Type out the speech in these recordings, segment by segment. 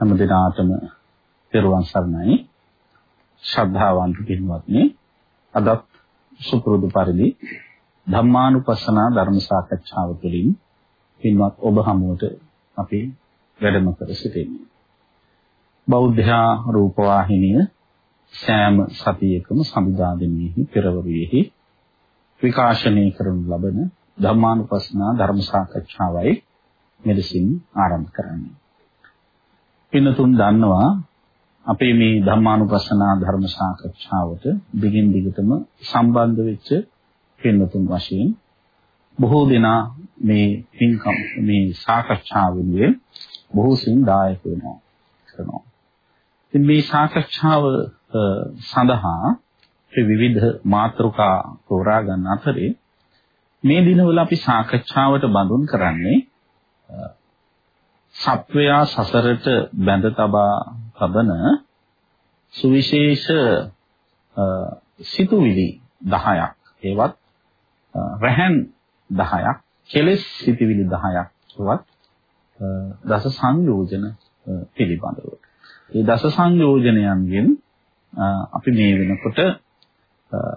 හැම දිනාටම පෙරවන් සරණයි ශ්‍රද්ධාවන්ත පින්වත්නි අදත් සුපුරුදු පරිදි ධම්මානුපස්සනා ධර්ම සාකච්ඡාව තුළින් පින්වත් ඔබ හමුවට අපි වැඩම කර සිටින්නේ බෞද්ධ රූපවාහිනිය සෑම සතියකම සඳුදා දෙනෙහි පෙරවරුවේහි විකාශනය කරනු ලබන ධම්මානුපස්සනා ධර්ම සාකච්ඡාවයි මෙලෙසින් ආරම්භ කරන්නේ. පින්නතුන් දන්නවා අපේ මේ ධම්මානුපස්සනා ධර්ම සාකච්ඡාවට දිගින් දිගටම සම්බන්ධ වෙච්ච පින්නතුන් වශයෙන් බොහෝ දෙනා මේ පින්කම් මේ සාකච්ඡාවෙන්නේ බොහෝ සින් දායක වෙනවා කරනවා. ඉතින් මේ සාකච්ඡාව සඳහා විවිධ මාතෘකා තෝරා ගන්න අතරේ මේ දිනවල අපි සාකච්ඡාවට බඳුන් කරන්නේ සත්වයා සසරට බැඳ තබා තබන සුවිශේෂ සිතුවිලි 10ක් ඒවත් රැහන් 10ක් කෙලෙස් සිතුවිලි 10ක් ඒවත් දස සංයෝජන පිළිබඳව. මේ දස සංයෝජනයන්ගෙන් අපි මේ වෙනකොට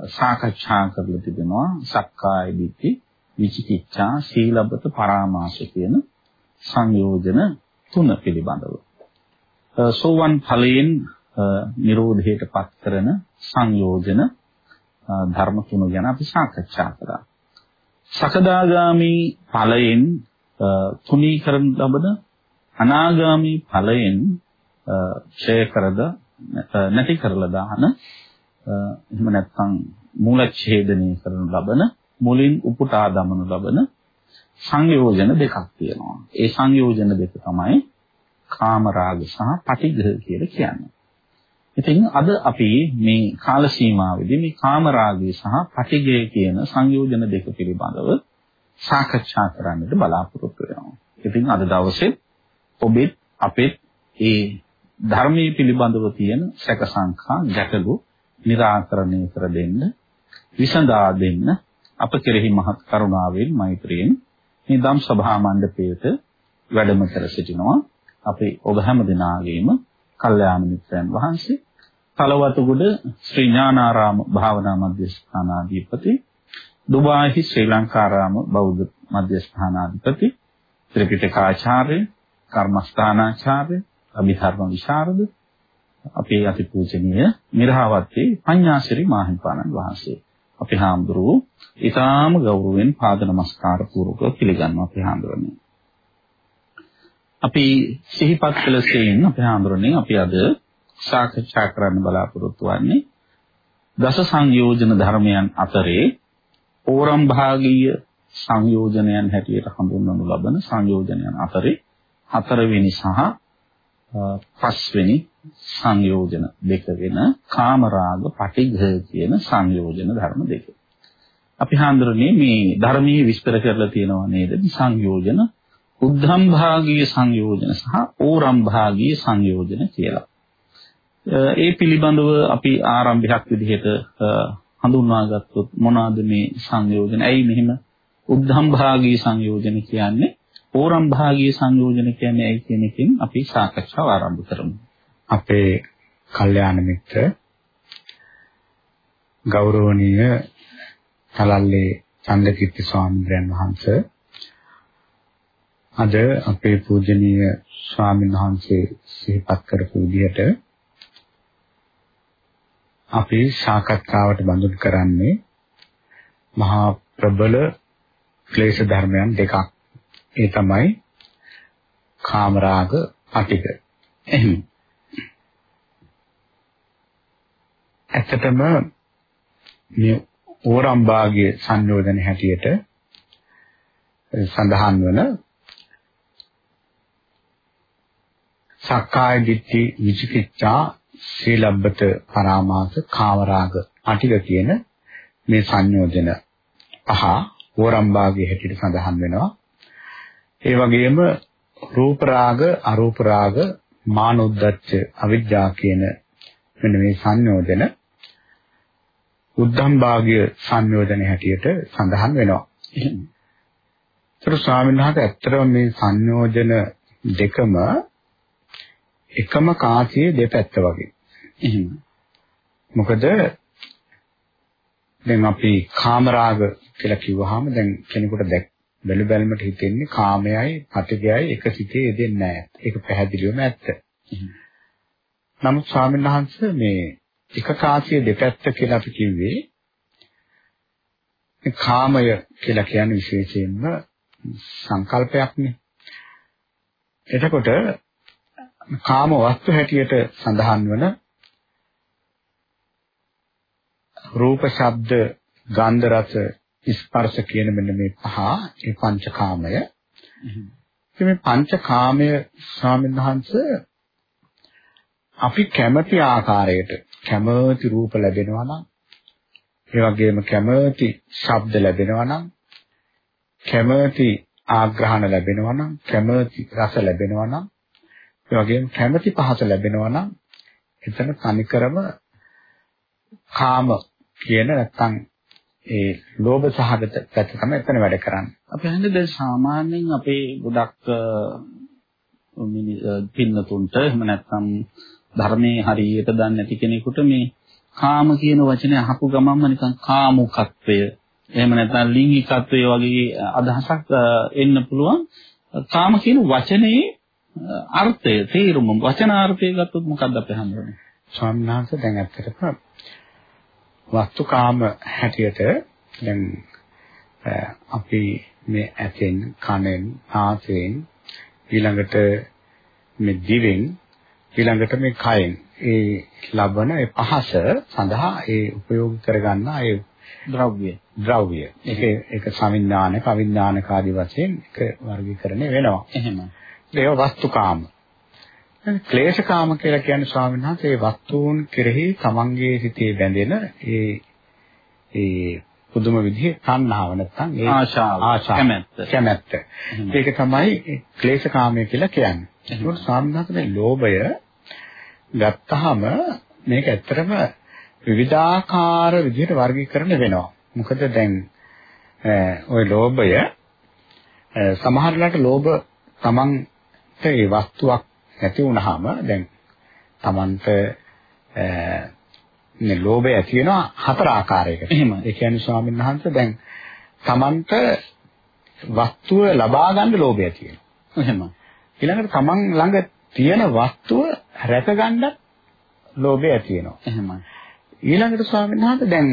සාකච්ඡා කරලා තිබෙනවා සක්කාය දිට්ඨි විචිකිච්ඡා සීලබ්බත පරාමාස කියන සංයෝජන තුන පිළිබඳව. සෝවන් ඵලයෙන් නිරෝධයට පත් කරන සංයෝජන ධර්ම තුන ගැන අපි සාකච්ඡා කළා. සකදාගාමි ඵලයෙන් තුනී කරන ලබන අනාගාමි ඵලයෙන් ඡය කරද නැති කරලා දාන එහෙම නැත්නම් මූල ඡේදනය කරනු ලබන මුලින් උපුටා දමනු ලබන සංයෝජන දෙකක් තියෙනවා. ඒ සංයෝජන දෙක තමයි කාම රාග සහ පටිඝ කියලා කියන්නේ. ඉතින් අද අපි මේ කාල සීමාවේදී මේ කාම රාගය සහ පටිඝය කියන සංයෝජන දෙක පිළිබඳව සාකච්ඡා කරන්නට බලාපොරොත්තු වෙනවා. ඉතින් අද දවසේ ඔබෙත් අපෙත් ඒ ධර්මයේ පිළිබඳව තියෙන සැක සංඛා ගැටලු निराකරණය කර දෙන්න විසඳා දෙන්න අප කෙරෙහි මහත් කරුණාවෙන් මෛත්‍රියෙන් මේ ධම් සභා මණ්ඩපයේට වැඩම කර සිටිනවා. අපේ ඔබ හැම දිනාගේම කල්යාණ මිත්‍රයන් වහන්සේ කලවතුගොඩ ශ්‍රී ඥානාරාම භාවනා මධ්‍යස්ථානාධිපති දුබායි ශ්‍රී ලංකාරාම බෞද්ධ මධ්‍යස්ථානාධිපති ත්‍රිපිටකාචාර්ය කර්මස්ථානාචාර්ය අභිධර්ම විශාරද අපේ අතිපූජනීය මිරහවත්තේ පඤ්ඤාසිරි මාහිම්පාණන් වහන්සේ. අපේ හාමුදුරුවෝ ඊටාම ගෞරවයෙන් පාද නමස්කාර පූර්වකව පිළිගන්නවා අපේ හාමුදුරනේ. අපි සිහිපත් කළ සේන් අපේ හාමුදුරනේ අපි අද සාකච්ඡා කරන්න බලාපොරොත්තු වෙන්නේ දස සංයෝජන ධර්මයන් අතරේ ඕරම් භාගීය සංයෝජනයන් හැටියට හඳුන්වනු ලබන සංයෝජනයන් අතරේ හතරවෙනි සහ පස්වෙනි සංයෝජන දෙක වෙන කාමරාග පටිඝ කියන සංයෝජන ධර්ම දෙක. අපි හඳුරන්නේ මේ ධර්මයේ විස්තර කරලා තියෙනවා නේද සංයෝජන උද්ධම් භාගීය සංයෝජන සහ ඕරම් භාගීය සංයෝජන කියලා. ඒ පිළිබඳව අපි ආරම්භයක් විදිහට හඳුන්වා ගත්තොත් මොනවාද මේ සංයෝජන? ඇයි මෙහෙම උද්ධම් භාගීය සංයෝජන කියන්නේ? ඕරම් භාගීය සංයෝජන කියන්නේ ඇයි කියන එකෙන් අපි සාකච්ඡාව ආරම්භ කරමු. අපේ කල්යාණ මිත්‍ර ගෞරවනීය තලල්ලේ චන්දකීර්ති ස්වාමීන් වහන්සේ අද අපේ පූජනීය ස්වාමීන් වහන්සේ සිහිපත් කරපු විදිහට අපි සාකච්ඡාවට බඳුන් කරන්නේ මහා ප්‍රබල ක්ලේශ ධර්මයන් දෙකක්. ඒ තමයි කාමරාග අටික. එහෙනම් ඇත්තටම මේ ඕරම් භාගයේ සංයෝජන හැටියට සඳහන් වන සක්කාය දිට්ඨි විචිකිච්ඡා සීලබ්බත පරාමාස කාමරාග අටික කියන මේ සංයෝජන පහ ඕරම්භාගයේ හැටියට සඳහන් වෙනවා. ඒ වගේම රූප රාග, අරූප රාග, මානොද්දච්ච, අවිජ්ජා කියන මෙන්න මේ සංයෝජන උද්ධම් භාගය සංයෝජන හැටියට සඳහන් වෙනවා. ඒතර ස්වාමීන් වහන්සේ ඇත්තටම මේ සංයෝජන දෙකම එකම කාසියේ දෙපැත්ත වගේ. එහෙම. මොකද දැන් අපි කාමරාග කියලා කිව්වහම දැන් කෙනෙකුට දැක් බැලු බැලමට හිතෙන්නේ කාමයයි පටිගයයි එක සිතේ යෙදෙන්නේ නැහැ. ඒක පැහැදිලිවම ඇත්ත. නමුත් ස්වාමීන් වහන්සේ මේ එක කාසිය දෙපැත්ත කියලා අපි කිව්වේ මේ කාමය කියලා කියන්නේ විශේෂයෙන්ම සංකල්පයක්නේ. එතකොට කාම වස්තු හැටියට සඳහන් වන රූප, ශබ්ද, ගන්ධ, රස, ස්පර්ශ කියන මෙන්න මේ පහ ඒ පංචකාමය. මේ පංචකාමය ස්වාමීන් වහන්සේ අපි කැමති ආකාරයට කැමති රූප ලැබෙනවා නම් ඒ වගේම කැමති ශබ්ද ලැබෙනවා නම් කැමති ආග්‍රහණ ලැබෙනවා නම් කැමති රස ලැබෙනවා නම් ඒ වගේම කැමති පහස ලැබෙනවා නම් එතන තනිකරම කාම කියන නැත්තම් ඒ ලෝභ සහගත පැත්ත තමයි එතන වැඩ කරන්නේ. අපි හන්නේ දැන් සාමාන්‍යයෙන් අපේ ගොඩක් පින්නතුන්ට එහෙම නැත්නම් ධර්මයේ හරියට දන්නේ නැති කෙනෙකුට මේ කාම කියන වචනේ අහපු ගමන්ම නිකන් කාමුකත්වය එහෙම නැත්නම් ලිංගිකත්වය වගේ අදහසක් එන්න පුළුවන්. කාම කියන වචනේ අර්ථය තේරුම වචනාර්ථය ගත්තොත් මොකක්ද අපි හඳුනන්නේ? ස්වාමීන් වහන්සේ දැන් ඇත්තටම වස්තුකාම හැටියට දැන් අපි මේ ඇතෙන් කනෙන් නාසයෙන් ඊළඟට මේ දිවෙන් ඊළඟට මේ කයෙන්. ඒ ලබන ඒ පහස සඳහා ඒ උපයෝග කරගන්න ඒ ද්‍රව්‍ය. ද්‍රව්‍ය. ඒක ඒක සවිඥානික අවිඥානික ආදී වශයෙන් එක වර්ගීකරණය වෙනවා. එහෙම. ඒව වස්තුකාම. ක්ලේශකාම කියලා කියන්නේ ස්වාමීන් වහන්සේ ඒ වස්තුන් කෙරෙහි තමන්ගේ සිතේ බැඳෙන ඒ ඒ පුදුම විදිහේ තණ්හාව නැත්තම් ඒ ආශාව කැමැත්ත. කැමැත්ත. ඒක තමයි ක්ලේශකාමය කියලා කියන්නේ. ඒකට ස්වාමීන් වහන්සේ මේ ලෝභය ගත්තාම මේක ඇත්තටම විවිධාකාර විදිහට වර්ගීකරණය වෙනවා මොකද දැන් ওই ලෝභය සමහරලාට ලෝභ තමන්ට ඒ වස්තුවක් නැති වුනහම දැන් Tamanට මේ ලෝභය ඇති වෙනවා හතර ආකාරයකට. එහෙම. ඒ කියන්නේ ස්වාමීන් වහන්සේ දැන් Tamanට වස්තුව ලබා ගන්න ලෝභය ඇති වෙනවා. එහෙම. ඊළඟට Taman ළඟ තියෙන වස්තුව රැක ගන්නත් ලෝභය ඇති වෙනවා. එහෙම. ඊළඟට ස්වාමීන් වහන්සේ දැන්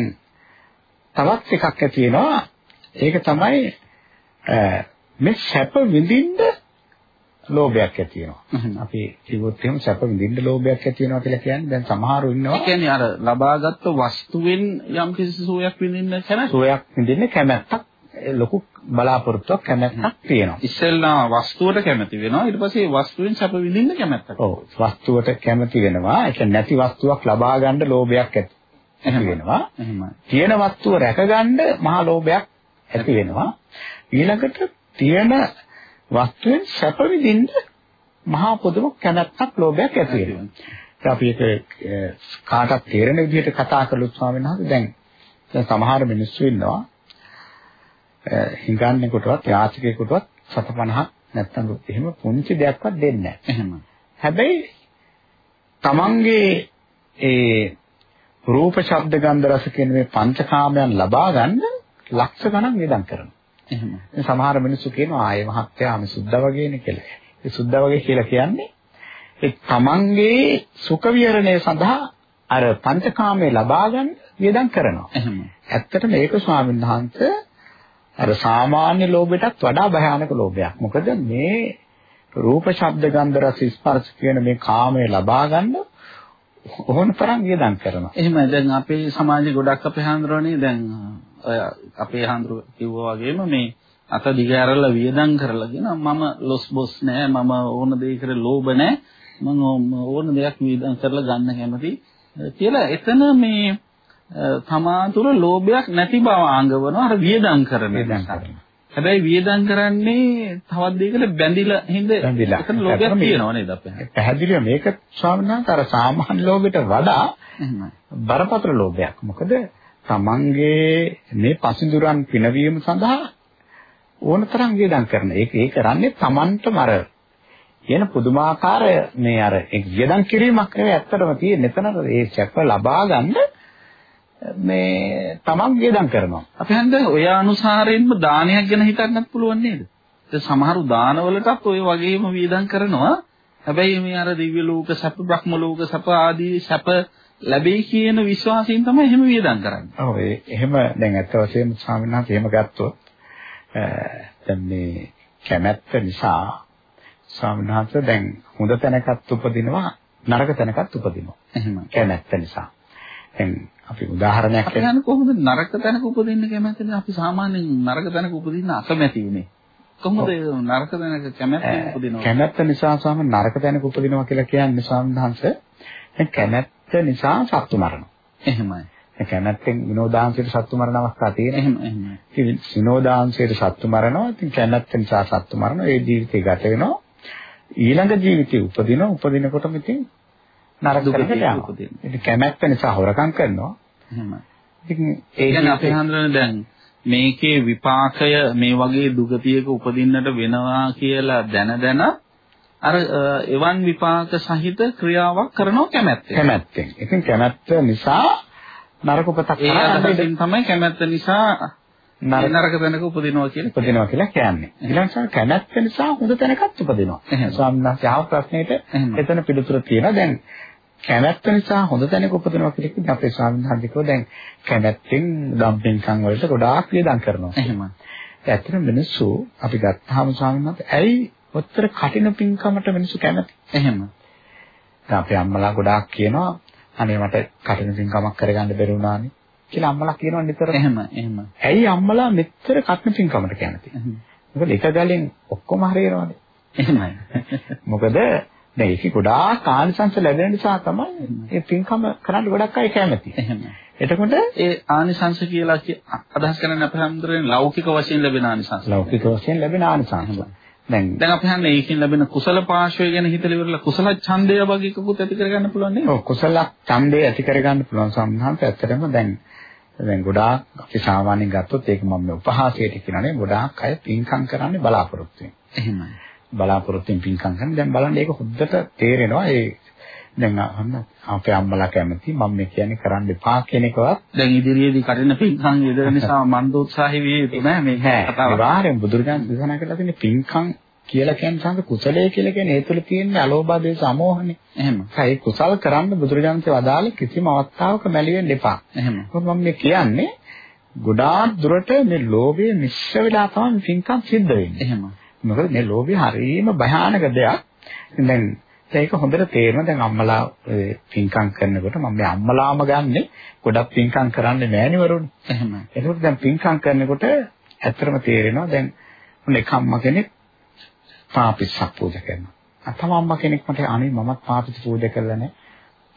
තවත් එකක් ඇති වෙනවා. ඒක තමයි මේ සැප විඳින්න ලෝභයක් ඇති වෙනවා. අපි කිව්වොත් එහෙම සැප විඳින්න ලෝභයක් ඇති වෙනවා කියලා කියන්නේ දැන් සමහරු ඉන්නවා. ඒ කියන්නේ අර ලබාගත් වස්තුවෙන් යම් කිසි සුවයක් විඳින්න කැමැත්ත. සුවයක් විඳින්න කැමැත්තක් ලොකු බලාපොරොත්තුවක් කැමැත්තක් තියෙනවා. ඉස්සෙල්ලා වස්තුවට කැමති වෙනවා ඊට පස්සේ වස්තුවෙන් සැප විඳින්න කැමැත්තක්. ඔව් වස්තුවට කැමති වෙනවා. ඒක නැති වස්තුවක් ලබා ගන්න ලෝභයක් ඇති වෙනවා. එහෙමයි. තියෙන වස්තුව රැක ගන්න මහා ලෝභයක් ඇති වෙනවා. ඊළඟට තියෙන වස්තුවෙන් සැප විඳින්න මහා පොදුම කැමැත්තක් ලෝභයක් ඇති වෙනවා. අපි ඒක කාටත් තේරෙන විදිහට කතා කළොත් ස්වාමීන් වහන්සේ දැන් දැන් සමහර මිනිස්සු ඉන්නවා හිඟන්නේ කොටවත් යාචකයෙකුටවත් 750ක් නැත්තම් එහෙම පුංචි දෙයක්වත් දෙන්නේ නැහැ. එහෙම. හැබැයි තමන්ගේ ඒ රූප ශබ්ද ගන්ධ රස කියන මේ පංචකාමයන් ලබා ගන්න ලක්ෂ ගණන් වේදම් කරනවා. එහෙම. සමහර මිනිස්සු කියනවා ආයේ මහත්තයා මේ සුද්ධ වගේනේ කියලා. ඒ සුද්ධ වගේ කියලා කියන්නේ ඒ තමන්ගේ සුඛ විහරණය සඳහා අර පංචකාමයේ ලබා ගන්න වියදම් කරනවා. එහෙම. ඇත්තට මේක ස්වාමීන් වහන්සේ අර සාමාන්‍ය ලෝභයටත් වඩා භයානක ලෝභයක්. මොකද මේ රූප ශබ්ද ගන්ධ රස ස්පර්ශ කියන මේ කාමයේ ලබා ගන්න ඕන තරම් වියදම් කරනවා. එහෙම දැන් අපේ සමාජයේ ගොඩක් අපේ හාමුදුරනේ දැන් අපේ හාමුදුර කිව්වා වගේම මේ අත දිග ඇරලා වියදම් කරලා කියන මම ලොස් බොස් නෑ මම ඕන දෙයකට ලෝභ නෑ මම ඕන දෙයක් වියදම් කරලා ගන්න කැමති කියලා එතන මේ තමා තුළ ලෝභයක් නැති බව ආංගවනවා අර වියදම් කරන නිසා. හැබැයි වියදම් කරන්නේ තවත් දෙයකට බැඳිලා හින්ද එතන ලෝභයක් තියෙනව නේද අපේ? පැහැදිලිව මේක වහන්සේ අර සාමාන්‍ය ලෝභයට වඩා බරපතල ලෝභයක්. මොකද තමන්ගේ මේ පසින්දුරන් පිනවීම සඳහා ඕනතරම් වියදම් කරන. ඒක ඒ කරන්නේ තමන්ටම අර කියන පුදුමාකාර මේ අර වියදම් කිරීමක් නෙවෙයි ඇත්තටම තියෙන්නේ. එතන ඒ සැප ලබා ගන්න මේ තමන් වියදම් කරනවා. අපි හන්ද ඔය අනුසාරයෙන්ම දානයක් ගැන හිතන්නත් පුළුවන් නේද? ඒ සමහරු දානවලටත් ඔය වගේම වියදම් කරනවා. හැබැයි මේ අර දිව්‍ය ලෝක සැප බ්‍රහ්ම ලෝක සැප ආදී සැප ලැබෙයි කියන විශ්වාසයෙන් තමයි එහෙම වියදම් කරන්නේ. ඔව් ඒ එහෙම දැන් ඇත්ත වශයෙන්ම ස්වාමීන් වහන්සේ එහෙම ගත්තොත් දැන් මේ කැමැත්ත නිසා ස්වාමීන් වහන්සේ දැන් හොඳ තැනකත් උපදිනවා නරක තැනකත් උපදිනවා. එහෙම. කැමැත්ත නිසා. දැන් අපි උදාහරණයක් යන කොහොමද නරක තැනක උපදින්න කැමැතිද? අපි සාමාන්‍යයෙන් නරක තැනක උපදින්න අකමැති වෙන්නේ. කොහොමද නරක තැනක කැමැත්ත උපදිනවා? කැමැත්ත නිසා සම නරක තැනක උපදිනවා කියලා කියන්නේ සම්හංශ දැන් කැමැත්ත නිසා සත්තු මරනවා. එහෙමයි. කැමැත්තෙන් විනෝදාංශයට සත්තු මරන අවස්ථා තියෙනවා. එහෙම එහෙමයි. ඉතින් විනෝදාංශයට සත්තු මරනවා. ඉතින් කැමැත්ත නිසා සත්තු මරනවා. ඒ ජීවිතේ ගත වෙනවා. ඊළඟ ජීවිතේ උපදිනවා. උපදිනකොටම ඉතින් නරක තැනකට යනවා. ඉතින් කැමැත්ත නිසා හොරකම් කරනවා. එහෙම. ඉතින් ඒ කියන්නේ අපි හඳුනන දැන් මේකේ විපාකය මේ වගේ දුගතියක උපදින්නට වෙනවා කියලා දැන දැන අර එවන් විපාක සහිත ක්‍රියාවක් කරනව කැමැත්තෙන්. කැමැත්තෙන්. ඉතින් කැමැත්ත නිසා නරක උපතක් තමයි කැමැත්ත නිසා නරක තැනක උපදිනවා කියලා උපදිනවා කියලා කියන්නේ. ඊළඟට කැමැත්ත නිසා හොඳ තැනකත් උපදිනවා. ස්වාමීන් වහන්සේ ආව ප්‍රශ්නෙට එතන පිළිතුර තියෙනවා. දැන් කැමැත්ත නිසා හොඳ තැනක උපදිනවා කියලා කිව්වේ අපේ ස්වාමීන් වහන්සේ දැන් කැමැත්තෙන් දම්පින්කම් වලට ගොඩාක් වියදම් කරනවා. එහෙම. ඇත්තට මිනිස්සු අපි ගත්තාම ස්වාමීන් වහන්සේ ඇයි ඔච්චර කටින පින්කමට මිනිස්සු කැමති? එහෙම. දැන් අපේ අම්මලා ගොඩාක් කියනවා අනේ මට කටින පින්කමක් කරගන්න බැරි වුණානේ කියලා අම්මලා කියනවා නිතර. එහෙම එහෙම. ඇයි අම්මලා මෙච්චර කටින පින්කමට කැමති? මොකද එක ගලෙන් ඔක්කොම හරියනවානේ. එහෙමයි. මොකද දැන් ඒක ගොඩාක් ආනිසංස ලැබෙන නිසා තමයි මේ පින්කම කරන්න ගොඩක් අය කැමති. එතකොට ඒ ආනිසංස කියලා අදහස් කරන්නේ අපේ හැමදෙරේ ලෞකික වශයෙන් ලැබෙන ආනිසංස. ලෞකික වශයෙන් ලැබෙන ආනිසංස. දැන් දැන් අපි හන්නේ ඒකෙන් ලැබෙන කුසල පාර්ශ්වය ගැන හිතලා ඉවරලා කුසල ඡන්දය වගේ එකකුත් ඇති කරගන්න පුළුවන් නේද? ඔව් කුසල ඡන්දය ඇති කරගන්න පුළුවන් සම්හාන්ත ඇත්තටම දැන් දැන් ගොඩාක් අපි සාමාන්‍යයෙන් ගත්තොත් ඒක මම උපහාසයට කියනනේ ගොඩාක් අය පින්කම් කරන්නේ බලාපොරොත්තු වෙන. එහෙමයි. බලාපොරොත්තුෙන් පින්කම් කරන දැන් බලන්න ඒක හොද්දට තේරෙනවා ඒ දැන් අහන්න අපේ අම්මලා කැමති මම මේ කියන්නේ කරන්න එපා කියන එකවත් දැන් ඉදිරියේදී කටින පින්කම් යෙදෙන නිසා මන්ද උත්සාහී විය යුතු නෑ මේ කතාව. අනිවාර්යෙන් බුදුරජාණන් දේශනා කරලා තියෙන පින්කම් කියලා කියන්නේ සංක කුසලයේ කියලා කියන්නේ ඒ තුළ තියෙන අලෝභ දේශ සමෝහනේ. එහෙම. ඒ කුසල් කරන්න බුදුරජාණන්සේ වදාළ කිසිම අවස්ථාවක මැලි වෙන්න එපා. එහෙම. මම මේ කියන්නේ ගොඩාක් දුරට මේ ලෝභය මිශ්‍ර වෙලා තමයි පින්කම් සිද්ධ වෙන්නේ. එහෙම. මොකද මේ ලෝභය හරිම භයානක දෙයක්. දැන් ඒක හොඳට තේරෙනවා දැන් අම්මලා පින්කම් කරනකොට මම මේ අම්මලාම ගන්නෙ ගොඩක් පින්කම් කරන්නේ නෑනිවරුනේ. එහෙම. ඒකෝට දැන් පින්කම් කරනකොට ඇත්තටම තේරෙනවා දැන් මොන එක අම්මා කෙනෙක් පාපිස්සක් පූජා කරනවා. අතම අම්මා කෙනෙක් මට අනේ මමත් පාපිස්ස පූජා කළා නෑ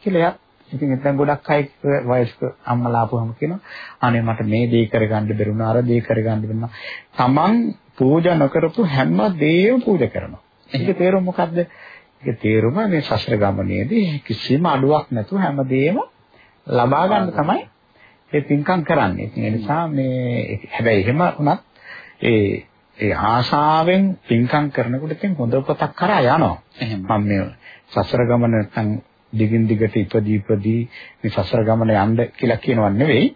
කියලා එයා ඉතින් එතන ගොඩක් අය වයස්ක අම්මලා ආපුවම කියනවා අනේ මට මේ දේ කරගන්න බැරුණා අර දේ කරගන්න බැරුණා. Taman පූජා නොකරපු හැම දෙයක්ම පූජා කරනවා. ඒක තේරුම මොකද්ද? ඒක තේරුම මේ ශස්ත්‍ර ගමනේදී කිසිම අඩුවක් නැතුව හැම දෙයක්ම ලබා ගන්න තමයි ඒ පින්කම් කරන්නේ. ඒ නිසා මේ හැබැයි එහෙම වුණත් ඒ ඒ ආශාවෙන් පින්කම් කරනකොට ඉතින් හොඳ පොතක් කරා යනවා. මම මේ සසර ගමන නැත්නම් දිගින් දිගට ඉපදී ඉපදී මේ සසර ගමන යන්න කියලා කියනව නෙවෙයි.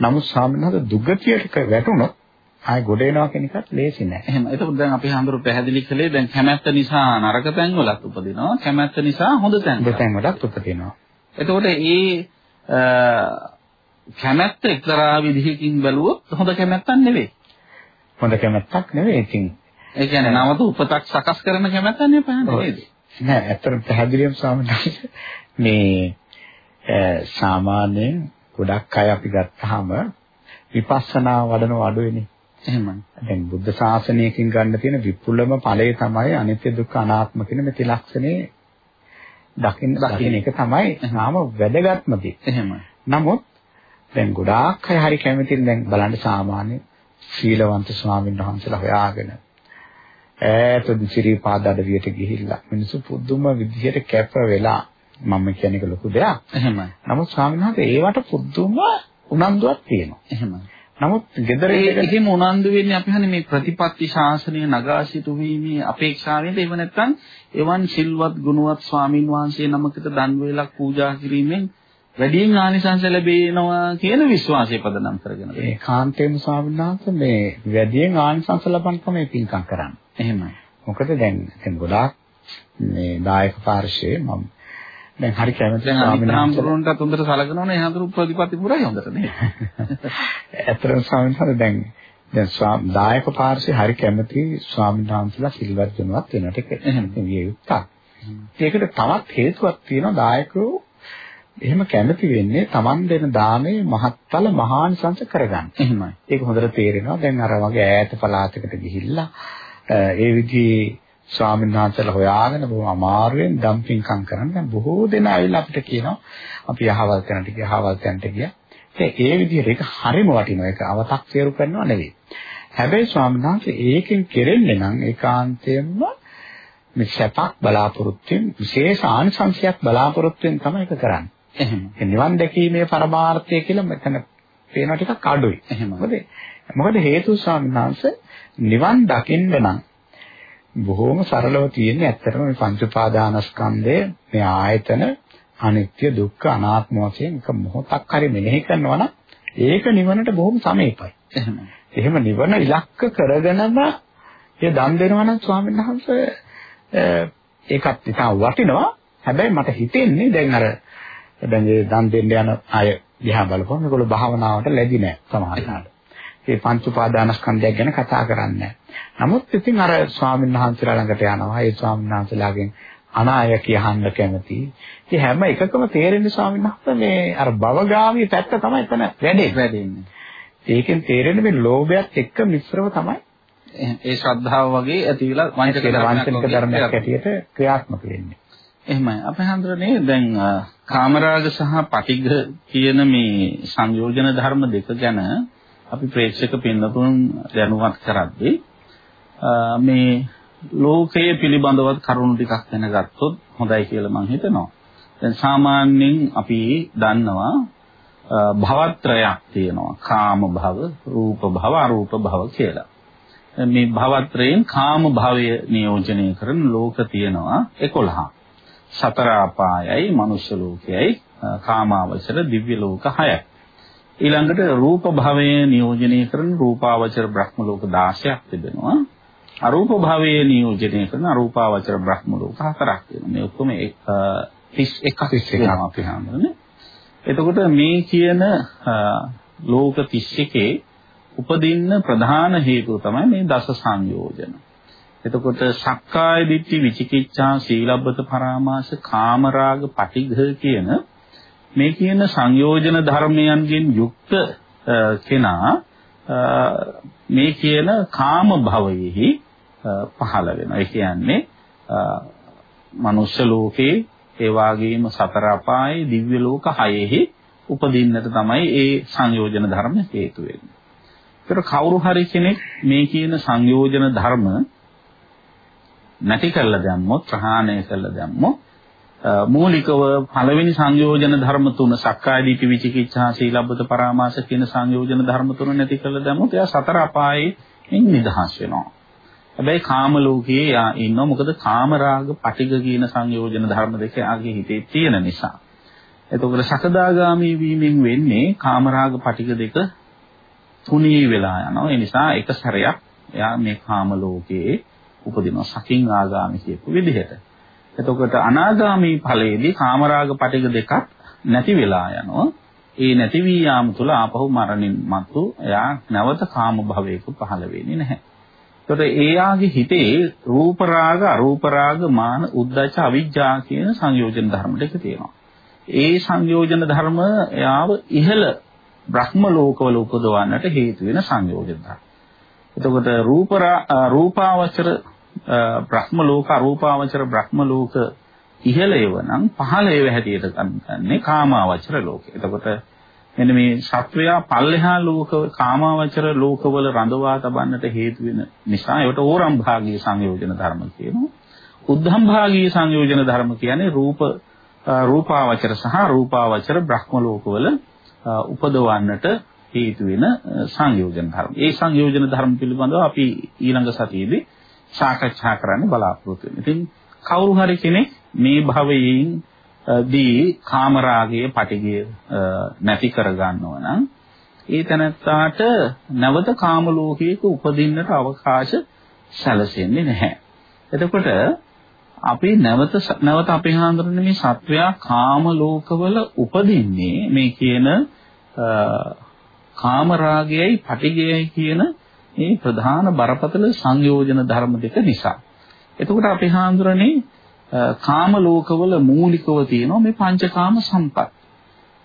නමුත් සාමාන්‍යව දුගතියට වැටුණොත් ආයි ගොඩ එනවා කියන එකත් ලේසි නෑ. එහෙම. එතකොට දැන් අපි හඳුරු පැහැදිලි කළේ දැන් කැමැත්ත නිසා නරක තැන් වලත් උපදිනවා. කැමැත්ත නිසා හොඳ තැන් හොඳ තැන් වලත් උපදිනවා. එතකොට ඒ කැමැත්ත එක්තරා විදිහකින් බැලුවොත් හොඳ කැමැත්තක් නෙවෙයි. හොඳ කැමැත්තක් නෙවෙයි. ඉතින් ඒ කියන්නේ නවත උපතක් සකස් කරන කැමැත්තක් නෙවෙයි නේද? නෑ ඇත්තටම පැහැදිලිවම සාමාන්‍යයෙන් මේ සාමාන්‍යයෙන් ගොඩක් අය අපි ගත්තාම විපස්සනා වඩන අඩුවෙනේ. එහෙමයි. දැන් බුද්ධ ශාසනයකින් ගන්න තියෙන විපුලම ඵලය තමයි අනිත්‍ය දුක්ඛ අනාත්ම කියන මේ ත්‍රිලක්ෂණේ දකින්න දකින්න එක තමයි නාම වැදගත්ම දේ. එහෙමයි. නමුත් දැන් ගොඩාක් අය හරි කැමතියි දැන් බලන්න සාමාන්‍ය සීලවන්ත ස්වාමීන් වහන්සේලා හොයාගෙන ඈත සිරිපාද අඩවියට ගිහිල්ලා මිනිස්සු පුදුම විදිහට කැප වෙලා මම කියන එක ලොකු දෙයක්. එහෙමයි. නමුත් ස්වාමීන් වහන්සේ ඒවට පුදුම උනන්දුවක් තියෙනවා. එහෙමයි. නමුත් gedare එහෙම උනන්දු වෙන්නේ අපි හන්නේ මේ ප්‍රතිපත්ති ශාසනය නගාසිතු වීමේ අපේක්ෂාවෙන්ද එහෙම නැත්නම් එවන් සිල්වත් ගුණවත් ස්වාමින් වහන්සේ නමකට දන් වේලක් පූජා කිරීමෙන් වැඩියෙන් ආනිසංස ලැබෙනවා කියන විශ්වාසය පදනම් කරගෙන. ඒ කාන්තේම ස්වාමීන් වහන්සේ මේ වැඩියෙන් ආනිසංස ලබන්න තමයි පින්කම් කරන්නේ. එහෙමයි. මොකද දැන් දැන් ගොඩාක් මේ දායක පාර්ශවයේ මම දැන් හරි කැමති දැන් අනිත් හාමුදුරන්ටත් හොඳට සලකනවනේ හාමුදුරු ප්‍රතිපත්ති පුරයි හොඳට නේද? ඇත්තටම ස්වාමීන් වහන්සේ දැන් දැන් දායක පාර්ශවයේ හරි කැමති ස්වාමීන් වහන්සේලා සිල්වත් වෙනවත් වෙනට ඒක විය යුක්තක්. ඒකට තවත් හේතුවක් තියෙනවා දායකයෝ එහෙම කැමති වෙන්නේ Taman දෙන දානේ මහත්ඵල මහානිසංස කරගන්න. එහෙමයි. ඒක හොඳට තේරෙනවා. දැන් අර වගේ ඈත පළාතකට ගිහිල්ලා ඒ විදිහේ ස්වාමීන් වහන්සේලා හොයාගෙන බොහොම අමාරුවෙන් ඩම්පින්කම් කරන්න දැන් බොහෝ දෙනා ඇවිල්ලා අපිට කියනවා අපි අහවල් තැනට ගියා අහවල් තැනට ගියා. ඒ විදිහට ඒක හරිම වටිනවා. ඒක අවතක් තේරු කරනවා නෙවෙයි. හැබැයි ස්වාමීන් වහන්සේ ඒකෙන් කෙරෙන්නේ නම් ඒකාන්තයෙන්ම මේ සැපක් බලාපොරොත්තුෙන් විශේෂ ආනිසංශයක් බලාපොරොත්තුෙන් තමයි ඒක කරන්නේ. එහෙම. නිවන් දැකීමේ පරමාර්ථය කියලා මෙතන පේනවා ටිකක් අඩුයි. එහෙම. මොකද මොකද හේතුව ස්වාමීන් වහන්සේ නිවන් දකින්න නම් බොහෝම සරලව තියෙන්නේ ඇත්තටම මේ පංච උපාදානස්කන්ධය මේ ආයතන අනිත්‍ය දුක්ඛ අනාත්ම වශයෙන් එක මොහොතක් හරි මෙනෙහි කරනවා නම් ඒක නිවනට බොහොම සමීපයි. එහෙම. එහෙම නිවන ඉලක්ක කරගෙනම ඒ දන් දෙනවා නම් ස්වාමීන් වහන්සේ ඒකත් ඉතා වටිනවා. හැබැයි මට හිතෙන්නේ දැන් අර දැන් දන් දෙන්න යන අය දිහා බලපුවම මේගොල්ලෝ භාවනාවට ලැබි නෑ සමහරවිට. ඒ පංච උපාදානස්කන්ධයක් ගැන කතා කරන්නේ නමුත් ඉතින් අර ස්වාමීන් වහන්සේලා ළඟට යනවා. ඒ ස්වාමීන් වහන්සේලාගෙන් අනාය කියහන්න කැමති. ඉතින් හැම එකකම තේරෙන්නේ ස්වාමීන් වහන්සේ මේ අර භවගාමී පැත්ත තමයි එතන වැඩේ. වැඩෙන්නේ. ඒකෙන් තේරෙන්නේ මේ ලෝභයත් එක්ක මිශ්‍රව තමයි ඒ ශ්‍රද්ධාව වගේ ඇතිවිලා වංචක වංචනික ධර්මයක් ඇටියට ක්‍රියාත්මක වෙන්නේ. එහෙමයි. අපේ හන්දරනේ දැන් කාමරාග සහ පටිඝ කියන මේ සංයෝජන ධර්ම දෙක ගැන අපි ප්‍රේක්ෂක පින්නතුන් දැනුවත් කරද්දී මේ ලෝකයේ පිළිබඳවත් කරුණු ටිකක් දැනගත්තොත් හොඳයි කියලා මම හිතනවා. දැන් සාමාන්‍යයෙන් අපි දන්නවා භවත්‍රයක් තියෙනවා. කාම භව, රූප භව, අරූප භව කියලා. මේ භවත්‍රයෙන් කාම භවය නියෝජනය කරන ලෝක තියෙනවා 11. සතර අපායයි, මනුෂ්‍ය ලෝකයයි, කාමාවචර දිව්‍ය ලෝක 6යි. ඊළඟට රූප භවයේ නියෝජනය කරන රූපාවචර බ්‍රහ්ම ලෝක 16ක් තිබෙනවා. අරූප භවයේ නියෝජනය කරන අරූපාවචර බ්‍රහ්ම ලෝක 4ක් තියෙනවා. මේ ඔක්කොම 31ක් වෙනවා අපි හඳුනන්නේ. එතකොට මේ කියන ලෝක 31 උපදින්න ප්‍රධාන හේතුව තමයි මේ දස සංයෝජන. එතකොට සක්කාය දිට්ඨි විචිකිච්ඡා සීලබ්බත පරාමාස කාමරාග පටිඝ කියන මේ කියන සංයෝජන ධර්මයන්ගෙන් යුක්ත කෙනා මේ කියන කාම භවයේහි පහළ වෙනවා. ඒ කියන්නේ මනුෂ්‍ය ලෝකේ ඒ වගේම සතර අපායේ දිව්‍ය ලෝක හයෙහි උපදින්නට තමයි ඒ සංයෝජන ධර්ම හේතු වෙන්නේ. ඒතර කවුරු හරි කෙනෙක් මේ කියන සංයෝජන ධර්ම නැති කළා දැම්මොත් ප්‍රහාණය කළා දැම්මොත් මූලිකව පළවෙනි සංයෝජන ධර්ම තුන සක්කාය දිට්ඨි විචිකිච්ඡා සීලබ්බත පරාමාස කියන සංයෝජන ධර්ම තුන නැති කළා දැම්මොත් එයා සතර අපායේ නිදහස් වෙනවා. හැබැයි කාම ලෝකයේ යා ඉන්නවා මොකද කාම රාග පටිග කියන සංයෝජන ධර්ම දෙක ආගේ හිතේ තියෙන නිසා. එතකොට සකදාගාමී වීමෙන් වෙන්නේ කාම රාග පටිග දෙක තුනී වෙලා යනවා. ඒ නිසා එක සැරයක් එයා මේ කාම ලෝකයේ උපදිනවා සකින් ආගාමි කියපු විදිහට. එතකොට අනාගාමී ඵලයේදී කාමරාග පටිග දෙකක් නැති වෙලා යනවා. ඒ නැති වී යාම තුළ ආපහු මරණින් මතු එයා නැවත කාම භවයක පහළ වෙන්නේ නැහැ. එතකොට එයාගේ හිතේ රූප රාග, අරූප රාග, මාන, උද්ධච්ච, අවිජ්ජා කියන සංයෝජන ධර්ම දෙක තියෙනවා. ඒ සංයෝජන ධර්ම එයාව ඉහළ බ්‍රහ්ම ලෝකවල උපදවන්නට හේතු වෙන සංයෝජන ධර්ම. එතකොට රූප රූපාවචර බ්‍රහ්ම ලෝක අරූපාවචර බ්‍රහ්ම ලෝක ඉහළ ඒව නම් පහළ ඒව හැටියට ගන්නන්නේ කාමාවචර ලෝකේ. එතකොට මෙන්න මේ සත්වයා පල්ලෙහා ලෝක කාමාවචර ලෝකවල රඳවා තබන්නට හේතු වෙන නිසා ඒකට ඕරම් භාගීය සංයෝජන ධර්ම කියනවා. උද්ධම් භාගීය සංයෝජන ධර්ම කියන්නේ රූප රූපාවචර සහ රූපාවචර බ්‍රහ්ම ලෝකවල උපදවන්නට හේතු වෙන සංයෝජන ධර්ම. ඒ සංයෝජන ධර්ම පිළිබඳව අපි ඊළඟ සතියේදී සාකච්ඡා කරන්න බලාපොරොත්තු වෙනවා. ඉතින් කවුරු හරි කෙනෙක් මේ භවයෙන් දී කාමරාගයේ පටිගය නැති කරගන්නව නම් ඒ තැනත්තාට නැවත කාම ලෝකයක උපදින්නට අවකාශ සැලසෙන්නේ නැහැ. එතකොට අපි නැවත නැවත අපේ හාන්දරනේ මේ සත්වයා කාම ලෝකවල උපදින්නේ මේ කියන කාම රාගයයි පටිගයයි කියන මේ ප්‍රධාන බරපතල සංයෝජන ධර්ම දෙක නිසා. එතකොට අපේ හාන්දරනේ කාම ලෝකවල මූලිකව තියෙනවා මේ පංචකාම සම්පත්.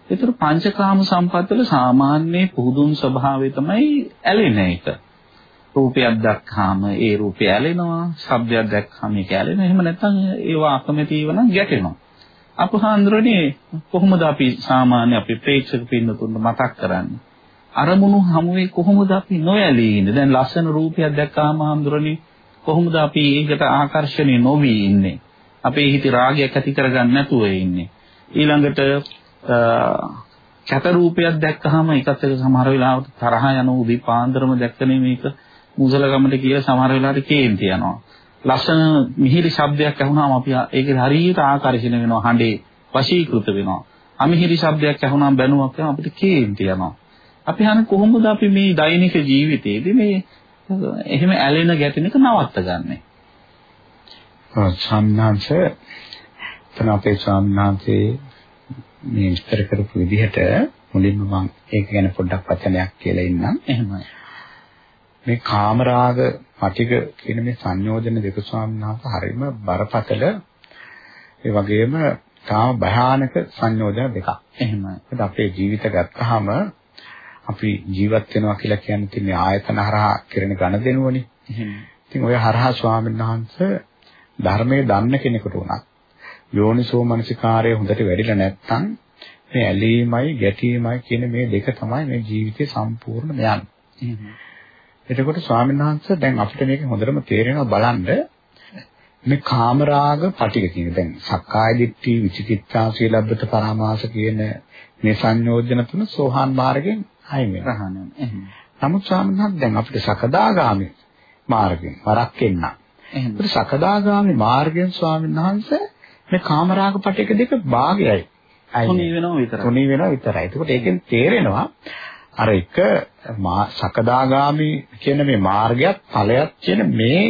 ඒතර පංචකාම සම්පත් වල සාමාන්‍ය පුදුන් ස්වභාවය තමයි ඇලෙන එක. රූපයක් දැක්කාම ඒ රූපය ඇලෙනවා, ශබ්දයක් දැක්කාම ඒක ඇලෙනවා. එහෙම නැත්නම් ඒවා අකමැතිව නම් ගැටෙනවා. අපහාන්දරනේ කොහොමද අපි සාමාන්‍ය අපි ප්‍රේක්ෂක පින්නතුන්ට මතක් කරන්නේ? අරමුණු හමුවේ කොහොමද අපි නොයලී ඉන්නේ? දැන් ලස්සන රූපයක් දැක්කාම හඳුරන්නේ කොහොමද අපි ඒකට ආකර්ෂණය නොවි ඉන්නේ? අපේ හිතේ රාගයක් ඇති කරගන්න නැතුව ඉන්නේ. ඊළඟට කැත රූපයක් දැක්කහම එකත් එක සමහර වෙලාවට තරහ යන උදේ පාන්දරම දැක්කනේ මේක මුසලගමට කියලා සමහර වෙලාවට කේන්ති යනවා. ලස්සන මිහිරි ශබ්දයක් ඇහුණාම අපි ඒකේ හරියට ආකර්ෂණය වෙනවා හඬේ වශීකృత වෙනවා. අමිහිරි ශබ්දයක් ඇහුණාම බැනුවක් කරන අපිට කේන්ති යනවා. අපි හන්නේ කොහොමද අපි මේ දෛනික ජීවිතයේදී මේ එහෙම ඇලෙන ගැටෙන එක නවත්ත ගන්නෙ? සම්මාංශ තන අපේ සම්මාංශේ මේ විස්තර කරපු විදිහට මුලින්ම මම ඒක ගැන පොඩ්ඩක් වචනයක් කියලා ඉන්නම්. එහෙමයි. මේ කාමරාග පටික කියන මේ සංයෝජන දෙක ස්වාමීනාත හරීම බරපතල ඒ වගේම තාම භයානක සංයෝජන දෙකක්. එහෙමයි. ඒත් අපේ ජීවිත ගත්තාම අපි ජීවත් වෙනවා කියලා කියන්නේ තින්නේ ආයතන හරහා කෙරෙන. එහෙමයි. ඉතින් ඔය හරහා ස්වාමීන් වහන්සේ ධර්මයේ දන්න කෙනෙකුට උනත් යෝනිසෝ මනසිකාරය හොඳට වැඩිලා නැත්නම් මේ ඇලීමයි ගැටීමයි කියන මේ දෙක තමයි මේ ජීවිතේ සම්පූර්ණ යන්නේ. එතකොට ස්වාමීන් වහන්සේ දැන් අපිට මේක හොඳටම තේරෙනවා බලන්න මේ කාමරාග පටික කියන දැන් සක්කාය දිට්ඨි විචිකිච්ඡා සීලබ්බත පරාමාස කියන මේ සංයෝජන තුන සෝහාන් මාර්ගයෙන් අයින් වෙනවා. නමුත් ස්වාමීන් දැන් අපිට සකදාගාමි මාර්ගයෙන් වරක් එන්න. එහෙනම් සකදාගාමි මාර්ගයෙන් ස්වාමීන් වහන්සේ මේ කාමරාග පටික දෙක භාගයයි. තුනී වෙනවා විතරයි. තුනී වෙනවා විතරයි. එතකොට ඒකෙන් තේරෙනවා අර එක සකදාගාමි කියන මේ මාර්ගයත් ඵලයක් කියන මේ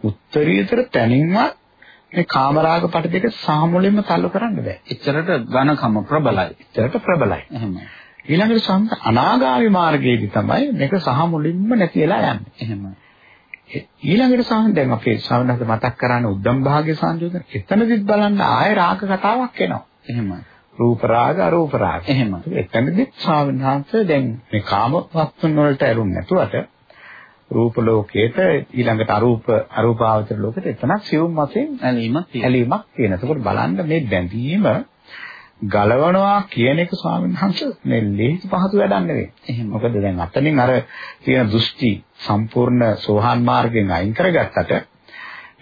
උත්තරීතර තැනින්වත් මේ කාමරාග පට දෙක සාමුලින්ම තල්ලු කරන්න බෑ. එච්චරට ඝනකම ප්‍රබලයි. එච්චරට ප්‍රබලයි. එහෙම. ඊළඟට සම්ප අනාගාමි මාර්ගයේදී තමයි මේක සාමුලින්ම නැතිලා යන්නේ. එහෙම. ඊළඟට සාහන දැන් අපේ ශ්‍රවණහත මතක් කරන්නේ උද්දම් භාග්‍ය සංයෝජන. එතනදිත් බලන්න ආය රාග කතාවක් එනවා. එහෙමයි. රූප රාග අරූප රාග. එහෙම. එතනදිත් ශ්‍රාවණහත දැන් මේ කාම වස්තුන් වලට ඇරුම් නැතුවට රූප ලෝකයට ඊළඟට අරූප අරූපාවචර ලෝකෙට එතනක් සියුම් වශයෙන් ඇලීමක් තියෙනවා. ඇලීමක් තියෙනවා. එතකොට බලන්න මේ බැඳීම ගලවනවා කියන එක ස්වාමීන් වහන්සේ මේ ලේසි පහසු වැඩක් නෙවෙයි. එහෙම. මොකද දැන් අතනින් අර තියෙන දෘෂ්ටි සම්පූර්ණ සෝහාන් මාර්ගයෙන් අයින් කරගත්තට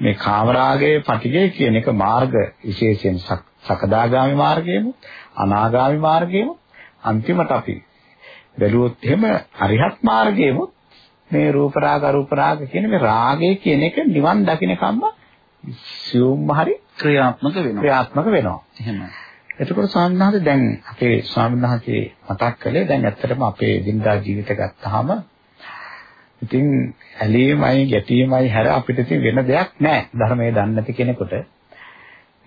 මේ කාමරාගයේ පටිගය කියන එක මාර්ග විශේෂයෙන් සකදාගාමි මාර්ගයේම අනාගාමි මාර්ගයේම අන්තිමට අපි බැලුවොත් එහෙම අරිහත් මාර්ගයේම මේ රූප රාග අරූප රාග කියන මේ රාගය කියන එක නිවන් දකින්නකම්ම සියුම්ම හරි ක්‍රියාත්මක වෙනවා. ක්‍රියාත්මක වෙනවා. එහෙමයි. එතකොට ස්වාමීන් වහන්සේ දැන් අපේ ස්වාමීන් වහන්සේ මතක් කළේ දැන් ඇත්තටම අපේ දිනදා ජීවිත ගත්තාම ඉතින් ඇලීමයි ගැටීමයි හැර අපිට ඉතින් වෙන දෙයක් නැහැ ධර්මයේ දන්නේ නැති කෙනෙකුට.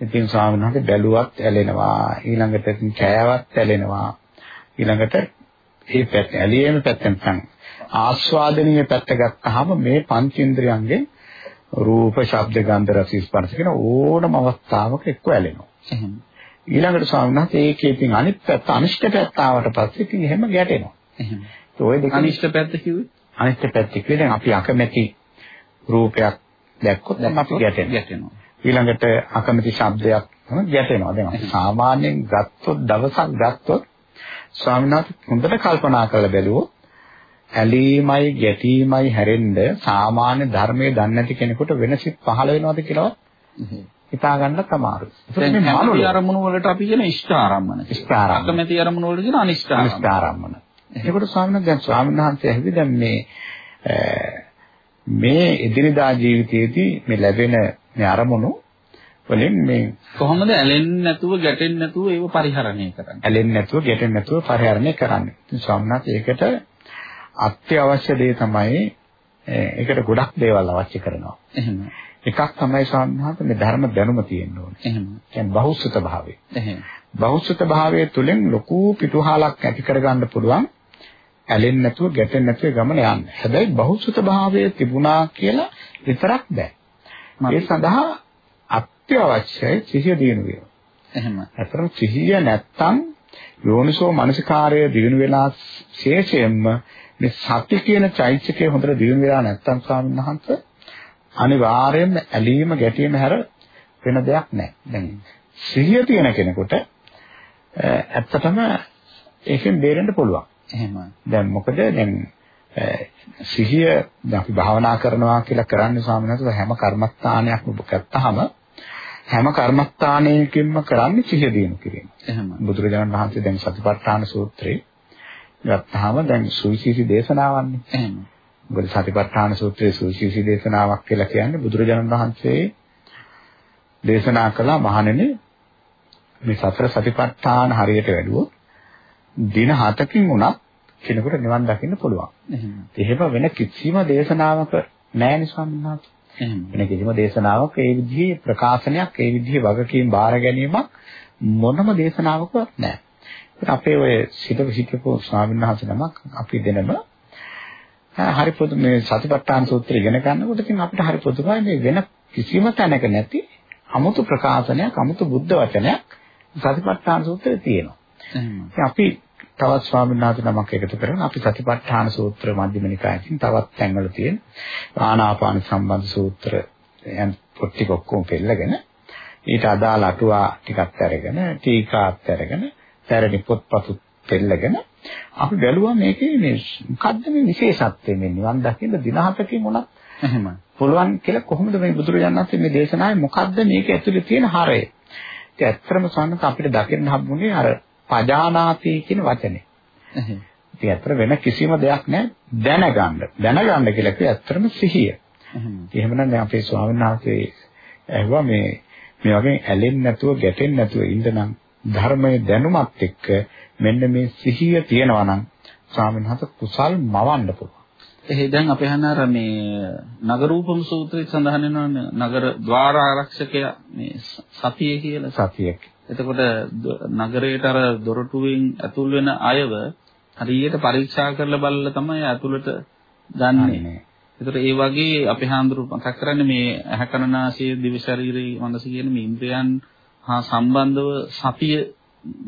ඉතින් ස්වාමීන් වහන්සේ බැලුවත් ඇලෙනවා ඊළඟට ඉතින් කෑවත් ඇලෙනවා ඊළඟට මේ පැත්ත ඇලීමේ පැත්තෙන් නැත්නම් ආස්වාදනීය පැත්ත ගත්තාම මේ පංචේන්ද්‍රයන්ගේ රූප, ශබ්ද, ගන්ධ, රස, ස්පර්ශ කියන ඕනම අවස්ථාවක එක්ක ඇලෙනවා. එහෙම. ඊළඟට ස්වාමීන් වහන්සේ ඒකේ ඉතින් අනිත් පැත්ත අනිෂ්ට පැත්ත ආවට පස්සේ ඉතින් එහෙම ගැටෙනවා. එහෙම. ඒ ඔය දෙක අනිෂ්ට පැත්ත කිව්වේ? අනිත් පැත්ත කිව්වේ දැන් අපි අකමැති රූපයක් දැක්කොත් දැන් අපි ගැටෙනවා. ගැටෙනවා. ඊළඟට අකමැති ශබ්දයක් තමයි ගැටෙනවා. දැන් අපි සාමාන්‍යයෙන් ගත්තොත් දවසක් ගත්තොත් ස්වාමීන් වහන්සේ හොඳට කල්පනා කරලා බැලුවොත් ඇලීමයි ගැටීමයි හැරෙන්න සාමාන්‍ය ධර්මයේ දන්නේ නැති කෙනෙකුට වෙනසිට පහළ වෙනවද කියලාවත් හිතා ගන්න තමයි. දැන් කැමති අරමුණු වලට අපි කියන ඉෂ්ඨ ආරම්මන. ඉෂ්ඨ ආරම්මන. අකමැති අරමුණු වලට කියන අනිෂ්ඨ ආරම්මන. අනිෂ්ඨ ආරම්මන. එතකොට ස්වාමීන් වහන්සේ දැන් ස්වාමීන් වහන්සේ ඇහුවේ දැන් මේ මේ එදිනදා ජීවිතයේදී මේ ලැබෙන මේ අරමුණු වලින් මේ කොහොමද ඇලෙන්නේ නැතුව ගැටෙන්නේ නැතුව ඒව පරිහරණය කරන්නේ? ඇලෙන්නේ නැතුව ගැටෙන්නේ නැතුව පරිහරණය කරන්නේ. ඉතින් ස්වාමීන් වහන්සේ ඒකට අත්‍යවශ්‍ය දේ තමයි ඒකට ගොඩක් දේවල් අවශ්‍ය කරනවා. එහෙම. එකක් තමයි ස්වාමීන් වහන්සේ මේ ධර්ම දැනුම තියෙන්න ඕනේ. එහෙම. කියන්නේ බහුසුත භාවය. එහෙම. බහුසුත භාවයේ තුලින් ලොකු පිටුහලක් ඇති කරගන්න පුළුවන්. ඇලෙන්නේ නැතුව ගැටෙන්නේ නැතුව ගමන යන්න. හැබැයි බහුසුත භාවයේ තිබුණා කියලා විතරක් බෑ. ඒ සඳහා අත්‍යවශ්‍යයි සිහිය දිනු වීම. එහෙම. අතරම සිහිය නැත්තම් යෝනිසෝ මනසිකාරය දිනු වෙලා ශේෂයෙන්ම මේ සති කියන චෛත්‍යකයේ හොඳට දිනු වෙලා නැත්තම් ස්වාමීන් වහන්සේ අනිවාර්යයෙන්ම ඇලීම ගැටීම හැර වෙන දෙයක් නැහැ. දැන් සිහිය තියෙන කෙනෙකුට ඇත්තටම ඒකෙන් බේරෙන්න පුළුවන්. එහෙම. දැන් මොකද දැන් සිහිය දැන් අපි භාවනා කරනවා කියලා කරන්නේ ස්වාමීන් වහන්සේ හැම කර්මස්ථානයක්ම ගත්තාම හැම කර්මස්ථානයකින්ම කරන්නේ සිහිය දිනු කිරීම. එහෙම. බුදුරජාණන් වහන්සේ දැන් සතිපට්ඨාන සූත්‍රේ ගත්තාම දැන් සුවිශේෂී දේශනාවන්නේ. එහෙම. මොකද සතිපට්ඨාන සූත්‍රයේ සුවිශේෂී දේශනාවක් කියලා කියන්නේ බුදුරජාණන් වහන්සේ දේශනා කළා මහණෙනි මේ සතර සතිපට්ඨාන හරියට වැඩුවොත් දින 7කින් උනත් කෙනෙකුට නිවන් දකින්න පුළුවන්. එහෙම. වෙන කිසිම දේශනාවක නැහැ නේ ස්වාමීන් වහන්සේ. වෙන කිසිම දේශනාවක ඒ විදිහේ ප්‍රකාශනයක් ඒ විදිහේ වගකීම් බාර ගැනීමක් මොනම දේශනාවකවත් නැහැ. අපේ ඔය සිත විසිකපු ස්වාමීන් වහන්සේ නමක් අපි දෙනම හරි පොදු මේ සතිපට්ඨාන සූත්‍රය ඉගෙන ගන්නකොට ඉතින් අපිට හරි පොදුමයි මේ වෙන කිසිම තැනක නැති 아무තු ප්‍රකාශනයක් 아무තු බුද්ධ වචනයක් සතිපට්ඨාන සූත්‍රයේ තියෙනවා. ඉතින් අපි තවත් ස්වාමීන් වහන්සේ නමක් එකතු කරගෙන අපි සතිපට්ඨාන සූත්‍ර මධ්‍යම නිකායෙන් තවත් තැන්වල තියෙන ආනාපාන සම්බන්ධ සූත්‍ර යන පොත් ටික ඔක්කොම පෙළගෙන ඊට අදාළ අටුවා ටිකක් අරගෙන ටීකාත් අරගෙන පැරණි පොත්පත් පෙළගෙන අපි බැලුවා මේකේ මේ මොකද්ද මේ විශේෂත්වය මේ නිවන් දකින්න දින හතකින් උනත් එහෙම. පුළුවන් කියලා කොහොමද මේ බුදුරජාණන් වහන්සේ මේ දේශනාවේ මොකද්ද මේක ඇතුලේ තියෙන හරය? ඉතින් ඇත්තටම සම්මත අපිට දකින්න හම්බුනේ අර පජානාති කියන වචනේ. ඉතින් ඇත්තට වෙන කිසිම දෙයක් නැහැ දැනගන්න. දැනගන්න කියලා කිය ඇත්තටම සිහිය. එහෙම. එහෙමනම් දැන් අපේ ස්වාමීන් වහන්සේ ඇහුවා මේ මේ වගේ ඇලෙන්නේ නැතුව ගැටෙන්නේ නැතුව ඉඳනම් ධර්මයේ දැනුමත් එක්ක මෙන්න මේ සිහිය තියෙනවා නම් ස්වාමීන් වහන්සේ කුසල් මවන්න පුළුවන්. එහේ දැන් අපි අහන අර මේ නගරූපම සූත්‍රයේ සඳහන් වෙනවනේ නගර ద్వාර ආරක්ෂකයා මේ සතිය කියලා. සතියක්. එතකොට නගරයට අර දොරටුවෙන් ඇතුල් වෙන අයව හරියට පරීක්ෂා කරලා බලලා තමයි ඇතුළට ගන්නෙ. ඒතර ඒ වගේ අපි හාමුදුරු මතක් කරන්නේ මේ ඇහැ කනනාසය දිව ශරීරයේ මනස කියන මේ ඉන්ද්‍රයන් හා සම්බන්ධව සතිය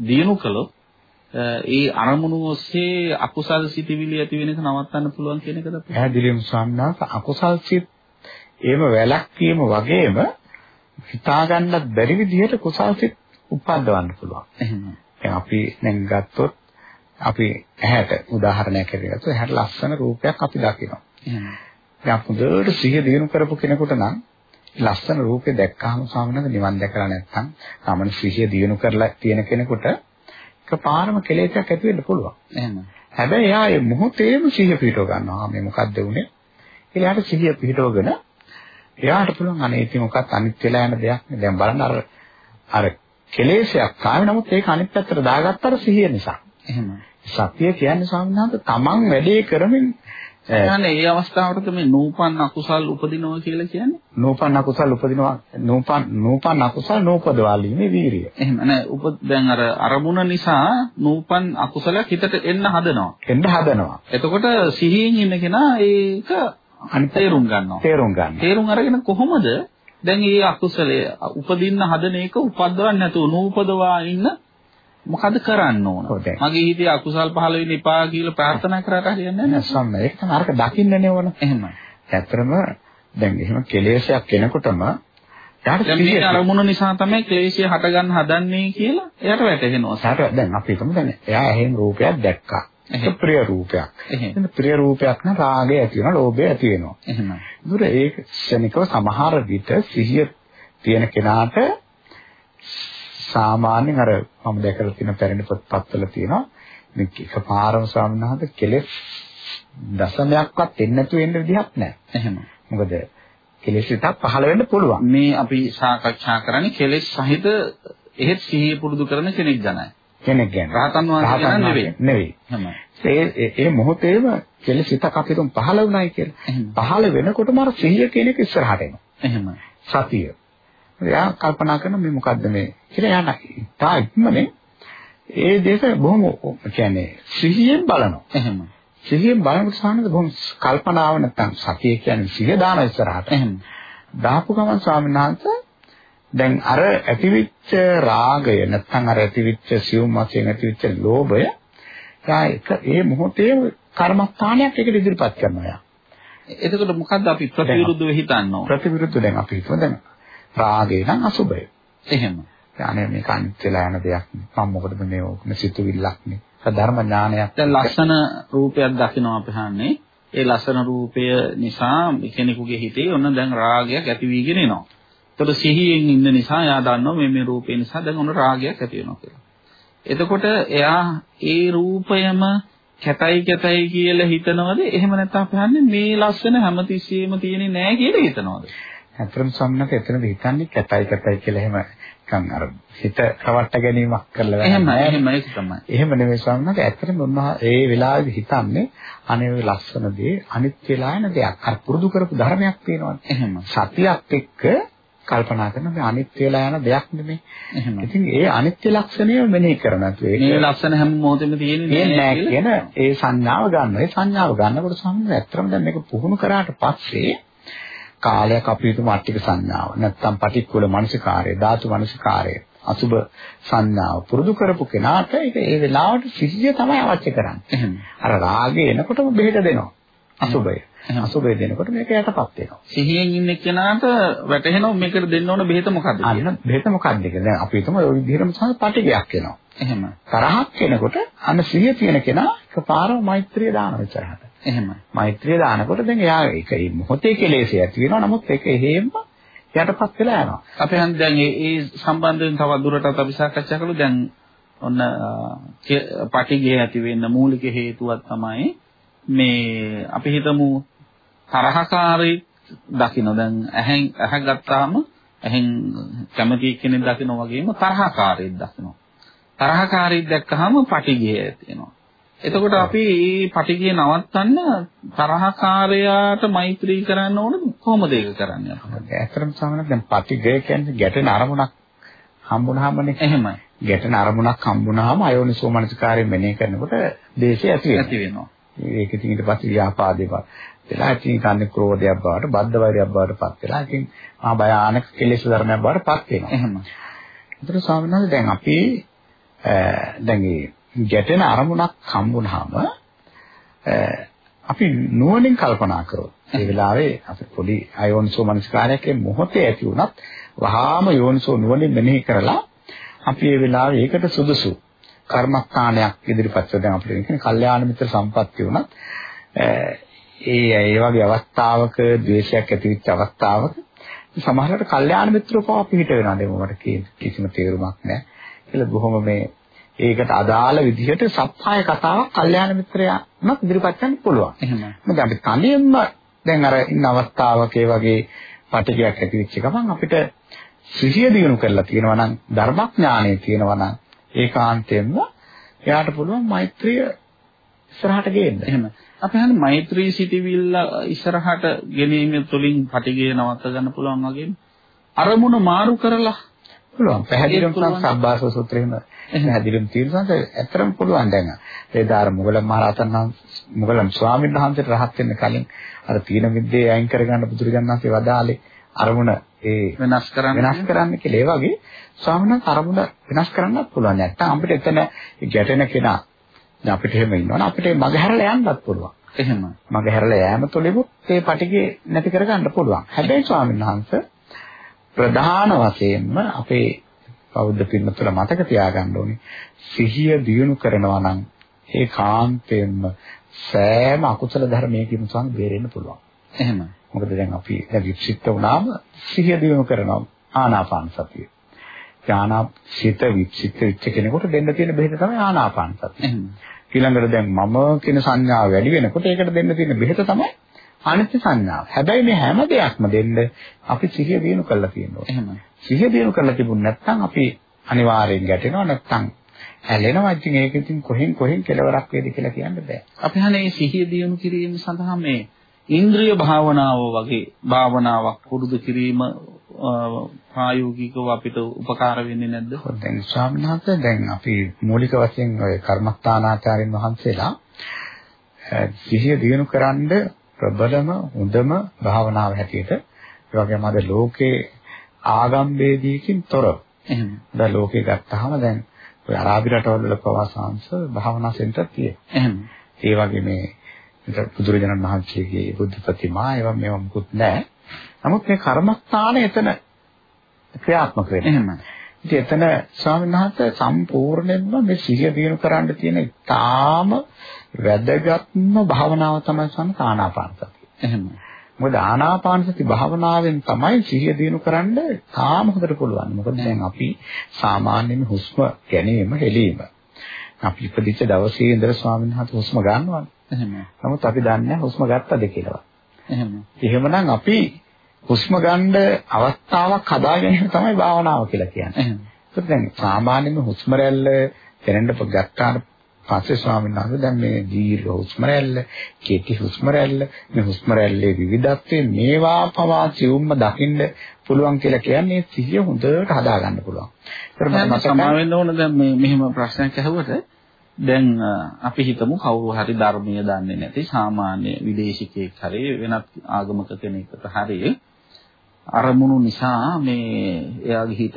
දිනු කළොත් ඒ අරමුණු ඔස්සේ අකුසල් සිටිවිලි ඇති වෙන එක නවත්තන්න පුළුවන් කියන එකද අපි පැහැදිලිවම වහන්සේ අකුසල් සිත් ඒව වැළැක්වීම වගේම හිතා ගන්නත් බැරි විදිහට කුසල් සිත් උපද්දවන්න පුළුවන්. එහෙම. දැන් අපි දැන් ගත්තොත් අපි ඇහැට උදාහරණයක් හැටියට ඇහැට ලස්සන රූපයක් අපි දකිනවා. එහෙම. දැන් හොඳට සිහිය දිනු කරපු කෙනෙකුට නම් ලස්සන රූපේ දැක්කහම වහන්සේ නිවන් දැකලා නැත්නම් සාමාන්‍ය සිහිය දිනු කරලා තියෙන කෙනෙකුට එකපාරම කෙලෙසයක් ඇති වෙන්න පුළුවන්. එහෙම. හැබැයි එයා ඒ මොහොතේම සිහිය පිටව ගන්නවා. මේ මොකද්ද උනේ? කියලා එයාට සිහිය පිටවගෙන එයාට පුළුවන් අනේ ඉතින් මොකක්ද අනිත් වෙලා යන දෙයක් නේ. දැන් බලන්න අර අර කෙලෙසයක් ආවේ නමුත් ඒක අනිත් පැත්තට දාගත්තර සිහිය නිසා. එහෙම. සතිය කියන්නේ ස්වාමීන් වහන්සේ තමන් වැඩේ කරමින් කියන්නේ ඒ අවස්ථාවට මේ නූපන් අකුසල් උපදිනවා කියලා කියන්නේ. නූපන් අකුසල් උපදිනවා නූපන් නූපන් අකුසල් නූපදවාලීමේ වීරිය. එහෙම නෑ උප දැන් අර අරමුණ නිසා නූපන් අකුසලයක් හිතට එන්න හදනවා. එන්න හදනවා. එතකොට සිහියෙන් ඉන්න කෙනා ඒක අනිත් තේරුම් ගන්නවා. තේරුම් ගන්නවා. තේරුම් අරගෙන කොහොමද දැන් මේ අකුසලය උපදින්න හදන එක උපද්දවන්නේ නැතුව නූපදවා ඉන්න මොකද කරන්න ඕන? මගේ හිතේ අකුසල් පහළ වෙන්න එපා කියලා ප්‍රාර්ථනා කරාට හරියන්නේ නැහැ. සම්ම ඒක තමයි අරක දකින්නනේ ඕන. එහෙම. ඇත්තටම දැන් එහෙම කෙලෙසයක් කෙනෙකුටම එයාට මේ අරමුණ නිසා තමයි ක්ලේශය හටගන්න හදන්නේ කියලා එයාට වැටහෙනවා. සාර දැන් අපි හිතමු දැන් එයා එහෙම රූපයක් දැක්කා. ඒක ප්‍රිය රූපයක්. එහෙනම් ප්‍රිය රූපයක් නම් රාගය ඇති වෙනවා, ලෝභය ඇති වෙනවා. එහෙමයි. ඒක ක්ෂණිකව සමහර විට සිහිය තියෙන කෙනාට සාමාන්‍යයෙන් අර මම දැකලා තියෙන පැරණි පොත්පත්වල තියෙනවා මේ එකපාරම ස්වාමීන් වහන්සේ කෙලෙස් දශමයක්වත් එන්නේ නැතුව එන්න විදිහක් නැහැ. එහෙම. මොකද කෙලෙස් විතක් පහළ වෙන්න පුළුවන්. මේ අපි සාකච්ඡා කරන්නේ කෙලෙස් සහිත එහෙත් සිහිය පුරුදු කරන කෙනෙක් ගැනයි. කෙනෙක් ගැන. රහතන් වහන්සේ ගැන නෙවෙයි. නෙවෙයි. ඒ ඒ මොහොතේම කෙලෙස් විතක් අපිට පහළ වුණායි කියලා. පහළ වෙනකොටම අර සිහිය කියන එක ඉස්සරහට එනවා. එහෙම. සතිය. එයා කල්පනා කරන මේ මොකද්ද මේ කියලා යන තා ඉක්මනේ ඒ දෙක බොහොම කියන්නේ සිහියෙන් බලනවා. එහෙම. සිහියෙන් බලනකොට සාහනද බොහොම කල්පනාව නැත්තම් සතිය කියන්නේ සිහිය දාන ඉස්සරහට. එහෙම. දාපු ගමන් ස්වාමීන් වහන්සේ දැන් අර ඇතිවිච්ච රාගය නැත්තම් අර ඇතිවිච්ච සියුම් වශයෙන් ඇතිවිච්ච ලෝභය එක ඒ මොහොතේ කර්මස්ථානයක් එකට ඉදිරිපත් කරනවා යා. එතකොට මොකද්ද අපි ප්‍රතිවිරුද්ධව හිතන්නේ? ප්‍රතිවිරුද්ධ දැන් අපි හිතමු දැන් රාගය නම් අසුබය. එහෙම. ඥානය මේක අනිත් වෙලා යන දෙයක්. මම මොකටද මේ ඕකන සිතුවිල්ලක් නේ. ධර්ම ඥානයක්. දැන් ලස්සන රූපයක් දකිනවා අපි හන්නේ. ඒ ලස්සන රූපය නිසා කෙනෙකුගේ හිතේ ඔන්න දැන් රාගයක් ඇති වීගෙන එනවා. එතකොට සිහියෙන් ඉන්න නිසා එයා දන්නවා මේ මේ රූපේ නිසා දැන් ඔන්න රාගයක් ඇති වෙනවා කියලා. එතකොට එයා ඒ රූපයම කැතයි කැතයි කියලා හිතනවද? එහෙම නැත්නම් අපි හන්නේ මේ ලස්සන හැමතිස්සෙම තියෙන්නේ නැහැ කියලා හිතනවද? ඇත්තටම සම්මත එතනද හිතන්නේ කැතයි කැතයි කියලා එහෙම නිකන් අර හිත රවට්ට ගැනීමක් කරලා එහෙම එහෙම ඒක තමයි. එහෙම නෙමෙයි සම්මත ඇත්තටම උන්වහ ඒ වෙලාවේ හිතන්නේ අනේ ඔය ලස්සන දේ අනිත් වෙලා යන දෙයක්. අර පුරුදු කරපු ධර්මයක් තියෙනවනේ. එහෙම. සතියක් එක්ක කල්පනා කරන මේ අනිත්‍ය වෙලා යන දෙයක් නෙමෙයි. එහෙම. ඉතින් ඒ අනිත්‍ය ලක්ෂණය මෙනෙහි කරනත් ඒක මේ ලක්ෂණ හැම මොහොතෙම තියෙන්නේ නෑ කියන ඒ සංඥාව ගන්නවා. ඒ සංඥාව ගන්නකොට සම්මත ඇත්තටම දැන් මේක පුහුණු කරාට පස්සේ කාලයක් අපි හිතමු අට්ටික සංඥාව නැත්නම් පටික්කුල මනසිකාරය ධාතු මනසිකාරය අසුබ සංඥාව පුරුදු කරපු කෙනාට ඒක ඒ වෙලාවට සිහිය තමයි අවශ්‍ය කරන්නේ. අර රාගය එනකොටම බෙහෙත දෙනවා. අසුබය. අසුබය දෙනකොට මේක යටපත් වෙනවා. සිහියෙන් ඉන්න කෙනාට වැටහෙනවා මේකට දෙන්න ඕන බෙහෙත මොකද්ද කියලා. අන්න බෙහෙත මොකක්ද කියලා. දැන් අපි හිතමු ওই විදිහටම සහ පටිගයක් එනවා. එහෙම. තරහක් එනකොට අන්න සිහිය තියෙන කෙනා එකපාරම මෛත්‍රිය දානවා ඉස්සරහට. එහෙම. මෛත්‍රිය දානකොට දැන් එයා ඒක මේ මොහොතේ කෙලෙසය ඇති වෙනවා. නමුත් ඒක එහෙම යටපත් වෙලා යනවා. අපි හන්ද දැන් ඒ සම්බන්ධයෙන් තව දුරටත් අපි සාකච්ඡා කළු දැන් ඔන්න පටිඝය ඇති වෙන්න මූලික හේතුවක් තමයි මේ අපි හිතමු තරහකාරී දකින්න දැන් ඇහෙන් ඇහ ගත්තාම ඇහෙන් කැමති කෙනෙක් දකින්න වගේම තරහකාරීක් දකින්න. තරහකාරීක් දැක්කහම පටිඝය ඇති වෙනවා. එතකොට අපි මේ පටිඝය නවත්තන්න තරහකාරයාට මෛත්‍රී කරන්න ඕන කොහොමද ඒක කරන්නේ? ඇත්තටම සමහරවිට දැන් පටිඝය කියන්නේ ගැටෙන අරමුණක් හම්බුනහමනේ. එහෙමයි. ගැටෙන අරමුණක් හම්බුනහම අයෝනිසෝ මනසිකාරයෙන් මෙනෙහි කරනකොට දේශය ඇති වෙනවා. ඇති වෙනවා. ඒක ඉතින් ඊට පස්සේ ව්‍යාපාදේ වෙලා ඉතින් කන්නේ ක්‍රෝධයක් බවට බද්ධ වෛරයක් බවට පත් වෙලා ඉතින් මහා භයානක කෙලෙස් ධර්මයක් බවට පත් වෙනවා. එහෙම. ඒතර ස්වාමීන් වහන්සේ දැන් අපි දැන් මේ ගැටෙන අරමුණක් හම්බුනහම අපි නුවණින් කල්පනා කරොත් ඒ වෙලාවේ අපි පොඩි අයෝනිසෝ මනස්කාරයක් මොහොතේ ඇති වුණත් වහාම යෝනිසෝ නුවණින් මෙනෙහි කරලා අපි ඒ වෙලාවේ ඒකට සුදුසු කර්මස්ථානයක් ඉදිරිපත් කරලා දැන් අපිට කියන්නේ කල්යාණ මිත්‍ර සම්පත්තිය වුණත් ඒ ඒ වගේ අවස්ථාවක ද්වේෂයක් ඇතිවෙච්ච අවස්ථාවක සමහරවිට කල්යාණ මිත්‍රකව පිට වෙනවා දෙමු මට කිසිම තේරුමක් නැහැ. කියලා බොහොම මේ ඒකට අදාළ විදිහට සප්පාය කතාවක් කල්යාණ මිත්‍රයා උනත් ඉදිරිපත් කරන්න පුළුවන්. එහෙමයි. මොකද අපි තනියෙන්ම දැන් අර ඉන්න අවස්ථාවක වගේ පටිගයක් ඇති වෙච්ච ගමන් අපිට සිහිය දිනු කරලා තියෙනවා නම් ධර්මඥානය තියෙනවා නම් ඒකාන්තයෙන්ම එයාට පුළුවන් මෛත්‍රිය ඉස්සරහට ගේන්න. එහෙම. අපි හන්නේ මෛත්‍රී සිටිවිල්ල ඉස්සරහට ගෙනීම තුළින් පටිගය නවත්ත ගන්න පුළුවන් වගේම අරමුණ මාරු කරලා පුළුවන්. පැහැදිලිවම සබ්බාස සූත්‍රයේම පැහැදිලිවම තියෙනවා. ඇත්තටම පුළුවන් දැන්. ඒදාර මුගලන් මහරහතන් වහන්සේ මුගලන් ස්වාමීන් වහන්සේට රහත් වෙන්න කලින් අර තීන විද්‍යාව අයින් කරගන්න බුදුරජාණන් වහන්සේ වදාළේ අරමුණ ඒ වෙනස් කරන්න වෙනස් කරන්න කියලා. ඒ වගේ ස්වාමීන් වහන්සේ අරමුණ වෙනස් කරන්නත් පුළුවන්. නැත්තම් අපිට එතන ගැටෙන කෙනා දැන් අපිට එහෙම ඉන්නවනේ අපිට මග හැරලා යන්නත් පුළුවන්. එහෙම. මග හැරලා යෑම තුළෙමුත් ඒ පටිගේ නැති කරගන්න පුළුවන්. හැබැයි ස්වාමීන් වහන්සේ ප්‍රධාන වශයෙන්ම අපේ බෞද්ධ පින්නතුල මතක තියාගන්න ඕනේ සිහිය දියුණු කරනවා නම් ඒ කාන්තයෙන්ම සෑම අකුසල ධර්මයකින් සම් බේරෙන්න පුළුවන්. එහෙම. මොකද දැන් අපි දැන් වික්ෂිප්ත වුණාම සිහිය දියුණු කරනවා ආනාපාන සතිය. ඥානා සිත වික්ෂිප්ත වෙච්ච කෙනෙකුට දෙන්න තියෙන බෙහෙත තමයි ආනාපාන සතිය. ඊළඟට දැන් මම කියන සංඥාව වැඩි වෙනකොට ඒකට දෙන්න තියෙන බෙහෙත තමයි අනිත්‍ය සංඥාව. හැබැයි මේ හැම දෙයක්ම දෙන්න අපි සිහිය දිනු කරලා තියෙනවා. එහෙම. සිහිය දිනු කරලා තිබුණ නැත්නම් අපි අනිවාර්යෙන් ගැටෙනවා නැත්නම් ඇලෙනවා. ඉතින් ඒක ඉතින් කොහෙන් කොහෙන් කෙලවරක් වේද කියලා කියන්න බෑ. අපි හන්නේ මේ සිහිය දිනු කිරීම සඳහා මේ ඉන්ද්‍රිය භාවනාව වගේ භාවනාවක් පුරුදු කිරීම ප්‍රායෝගිකව අපිට උපකාර වෙන්නේ නැද්ද? දැන් ස්වාමීන් වහන්සේ දැන් අපි මූලික වශයෙන් ඔය කර්මස්ථානාචාරින් වහන්සේලා සිහිය දිනු කරන්ඩ ප්‍රබලම හොඳම භාවනාව හැටියට ඒ වගේම අද ලෝකේ ආගම් ભેදීකින් තොරව. එහෙම. දැන් ලෝකේ ගත්තාම දැන් ඔය අරාබි රටවල වල ප්‍රවාසාංශ භාවනා සෙන්ටර් තියෙනවා. එහෙම. ඒ වගේ මේ බුදුරජාණන් වහන්සේගේ බුද්ධ ප්‍රතිමා ඒවා මේවා මුකුත් නැහැ. නමුත් මේ කර්මස්ථාන එතන ක්‍රියාත්මක වෙනවා. එහෙම. ඉතින් එතන ස්වාමීන් වහන්සේ සම්පූර්ණයෙන්ම මේ සිහිය දිනු කරන්න තියෙන ඉතාම වැදගත්ම භාවනාව තමයි සම්ම ආනාපාන සතිය. එහෙම. මොකද ආනාපාන සති භාවනාවෙන් තමයි සිහිය දිනු කරන්න තාම හොඳට පුළුවන්. මොකද දැන් අපි සාමාන්‍යයෙන් හුස්ම ගැනීම හෙලීම. අපි ඉපදිච්ච දවසේ ඉඳලා ස්වාමීන් වහන්සේ හුස්ම ගන්නවානේ. එහෙම. නමුත් අපි දන්නේ හුස්ම ගත්තද කියලා. එහෙම. එහෙමනම් අපි හුස්ම ගන්න අවස්ථාවක් හදා ගැනීම තමයි භාවනාව කියලා කියන්නේ. එහෙම. ඒත් දැන් සාමාන්‍යයෙන් හුස්ම රැල්ල දැනෙන්න ගත්තාට පස්සේ ස්වාමීන් වහන්සේ දැන් මේ දීර්ඝ හුස්ම රැල්ල, කෙටි හුස්ම රැල්ල, මේ හුස්ම රැල්ලේ විවිධත්වය මේවා පවා සිවුම්ම දකින්න පුළුවන් කියලා කියන්නේ සිහිය හොඳට හදා ගන්න පුළුවන්. ඒතර මම සමාවෙන්න ඕන දැන් මේ මෙහෙම ප්‍රශ්නයක් ඇහුවට දැන් අපි හිතමු කවුරු හරි ධර්මීය දන්නේ නැති සාමාන්‍ය විදේශිකයෙක් හරි වෙනත් ආගමක කෙනෙක්ට හරි අරමුණු නිසා මේ එයාගේ හිතට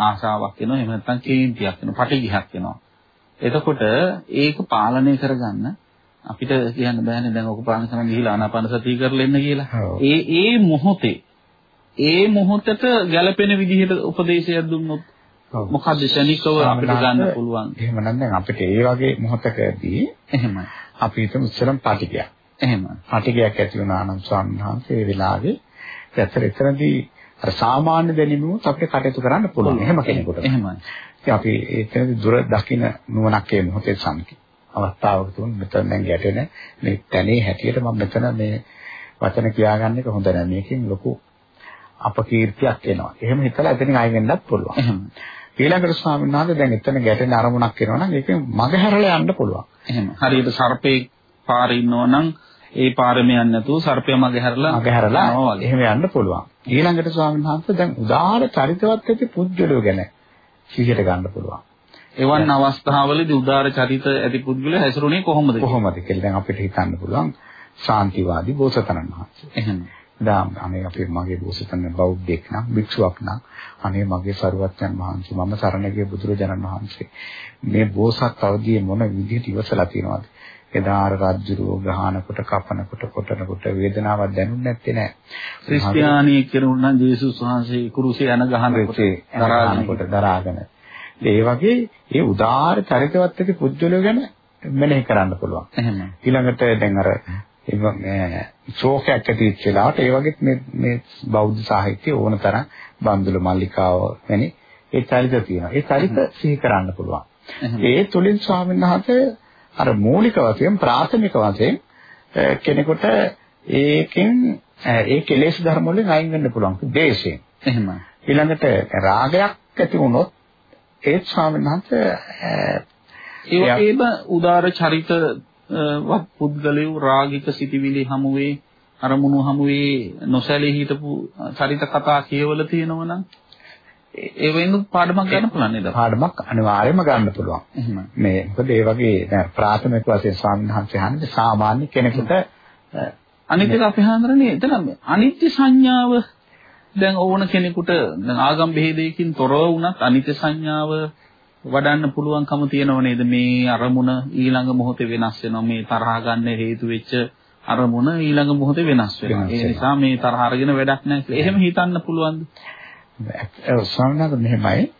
ආශාවක් එනවා. එහෙම නැත්නම් කේන්තියක් එනවා. පටිඝයක් එනවා එතකොට ඒක පාලනය කරගන්න අපිට කියන්න බෑනේ දැන් ඔක පාලනය කරන්න ගිහිලා ආනාපාන සතිය කරලා එන්න කියලා. ඒ ඒ මොහොතේ ඒ මොහොතට ගැළපෙන විදිහට උපදේශයක් දුන්නොත් මොකද්ද ශනිකව අපිට ගන්න පුළුවන්. එහෙමනම් දැන් අපිට ඒ වගේ මොහොතකදී එහෙමයි. අපි හිතමු ඉස්සරම් පාටිකයක්. එහෙම. පාටිකයක් ඇති වුණා නම් ඒ වෙලාවේ ඇත්තට එතනදී අර සාමාන්‍ය දැනීමුත් අපිට කටයුතු කරන්න පුළුවන්. එහෙම කෙනෙකුට. එහෙමයි. ඉතින් අපි එතනදී දුර දකින්න නුවණක් ඒ මොහොතේ සම්කි. අවස්ථාවක තුන් මෙතන දැන් ගැටෙන මේ තැනේ හැටියට මම මෙතන මේ වචන කියාගන්න එක හොඳ නැහැ. මේකෙන් ලොකු අපකීර්තියක් එනවා. එහෙම හිතලා එතනින් ආයෙ වෙන්නත් පුළුවන්. ඊළඟට ස්වාමීන් වහන්සේ දැන් එතන ගැටෙන අරමුණක් එනවා නම් ඒකෙන් මගහැරලා යන්න පුළුවන්. එහෙම. හරියට සර්පේ පාරේ ඉන්නෝ නම් ඒ පාරෙම යන්නේ නැතුව සර්පය මගහැරලා මගහැරලා එහෙම යන්න පුළුවන්. ඊළඟට ස්වාමීන් වහන්සේ දැන් උදාාර චරිතවත් ඇති පුද්ගලයෝ ගැන සිහියට ගන්න පුළුවන්. එවන් අවස්ථාවලදී උදාාර චරිත ඇති පුද්ගලයා හැසිරුණේ කොහොමද? කොහොමද කියලා දැන් අපිට හිතන්න පුළුවන් ශාන්තිවාදී බෝසතනන් වහන්සේ. එහෙම. දාම් අනේ අපේ මගේ බෝසතන බෞද්ධෙක් නම් භික්ෂුවක් නම් අනේ මගේ සරුවත්යන් වහන්සේ මම සරණ ගිය බුදුරජාණන් වහන්සේ මේ බෝසත් අවදියේ මොන විදිහට ඉවසලා තියෙනවද එදා අර රජ්ජුරුව ගහනකොට කපනකොට කොටනකොට වේදනාවක් දැනුන්නේ නැත්තේ නෑ. ක්‍රිස්තියානි කෙරුණා නම් ජේසුස් වහන්සේ කුරුසේ යන ගහනකොට දරාගෙනකොට දරාගෙන. ඒ වගේ ඒ උදාාර චරිතවත් ඇති පුජ්‍යලෝ ගැන මෙනෙහි කරන්න පුළුවන්. එහෙම. ඊළඟට දැන් අර මේ ශෝකයක් ඇති වෙච්ච වෙලාවට ඒ වගේ මේ මේ බෞද්ධ සාහිත්‍ය ඕන තරම් බන්දුල මල්ලිකාව වැනි ඒ චරිත තියෙනවා. ඒ චරිත සිහි කරන්න පුළුවන්. ඒ තුලින් ස්වාමීන් වහන්සේ අර මූලික වශයෙන් ප්‍රාථමික වශයෙන් කෙනෙකුට ඒකෙන් ඒ කෙලෙස් ධර්ම වලින් අයින් වෙන්න පුළුවන්. දේශයෙන්. එහෙම. ඊළඟට රාගයක් ඇති වුණොත් ඒත් ස්වාමීන් වහන්සේ ඒ වගේම උදාර චරිත වත් පුද්ගලයෝ රාගික සිටිවිලි හමුවේ අරමුණු හමුවේ නොසැලී හිටපු චරිත කතා කියවල තියෙනවනම් ඒ වෙනුත් පාඩමක් ගන්න පුළුවන් නේද? පාඩමක් අනිවාර්යයෙන්ම ගන්න පුළුවන්. මේ මොකද ඒ වගේ ප්‍රාථමික වශයෙන් ස්වාමීන් හන්නේ සාමාන්‍ය කෙනෙකුට අනිත් එක අපි හඳුරන්නේ එතන අනිත්‍ය සංඥාව දැන් ඕන කෙනෙකුට ආගම් බෙහෙදයකින් තොරව වුණත් අනිත්‍ය සංඥාව වඩන්න පුළුවන්කම තියෙනව නේද? මේ අරමුණ ඊළඟ මොහොතේ වෙනස් වෙනවා. මේ තරහ ගන්න හේතු වෙච්ච අරමුණ ඊළඟ මොහොතේ වෙනස් වෙනවා. ඒ නිසා මේ තරහ අරගෙන වැඩක් නැහැ කියලා. එහෙම හිතන්න පුළුවන්ද ස්වාමීන් වහන්සේ මෙහෙමයි.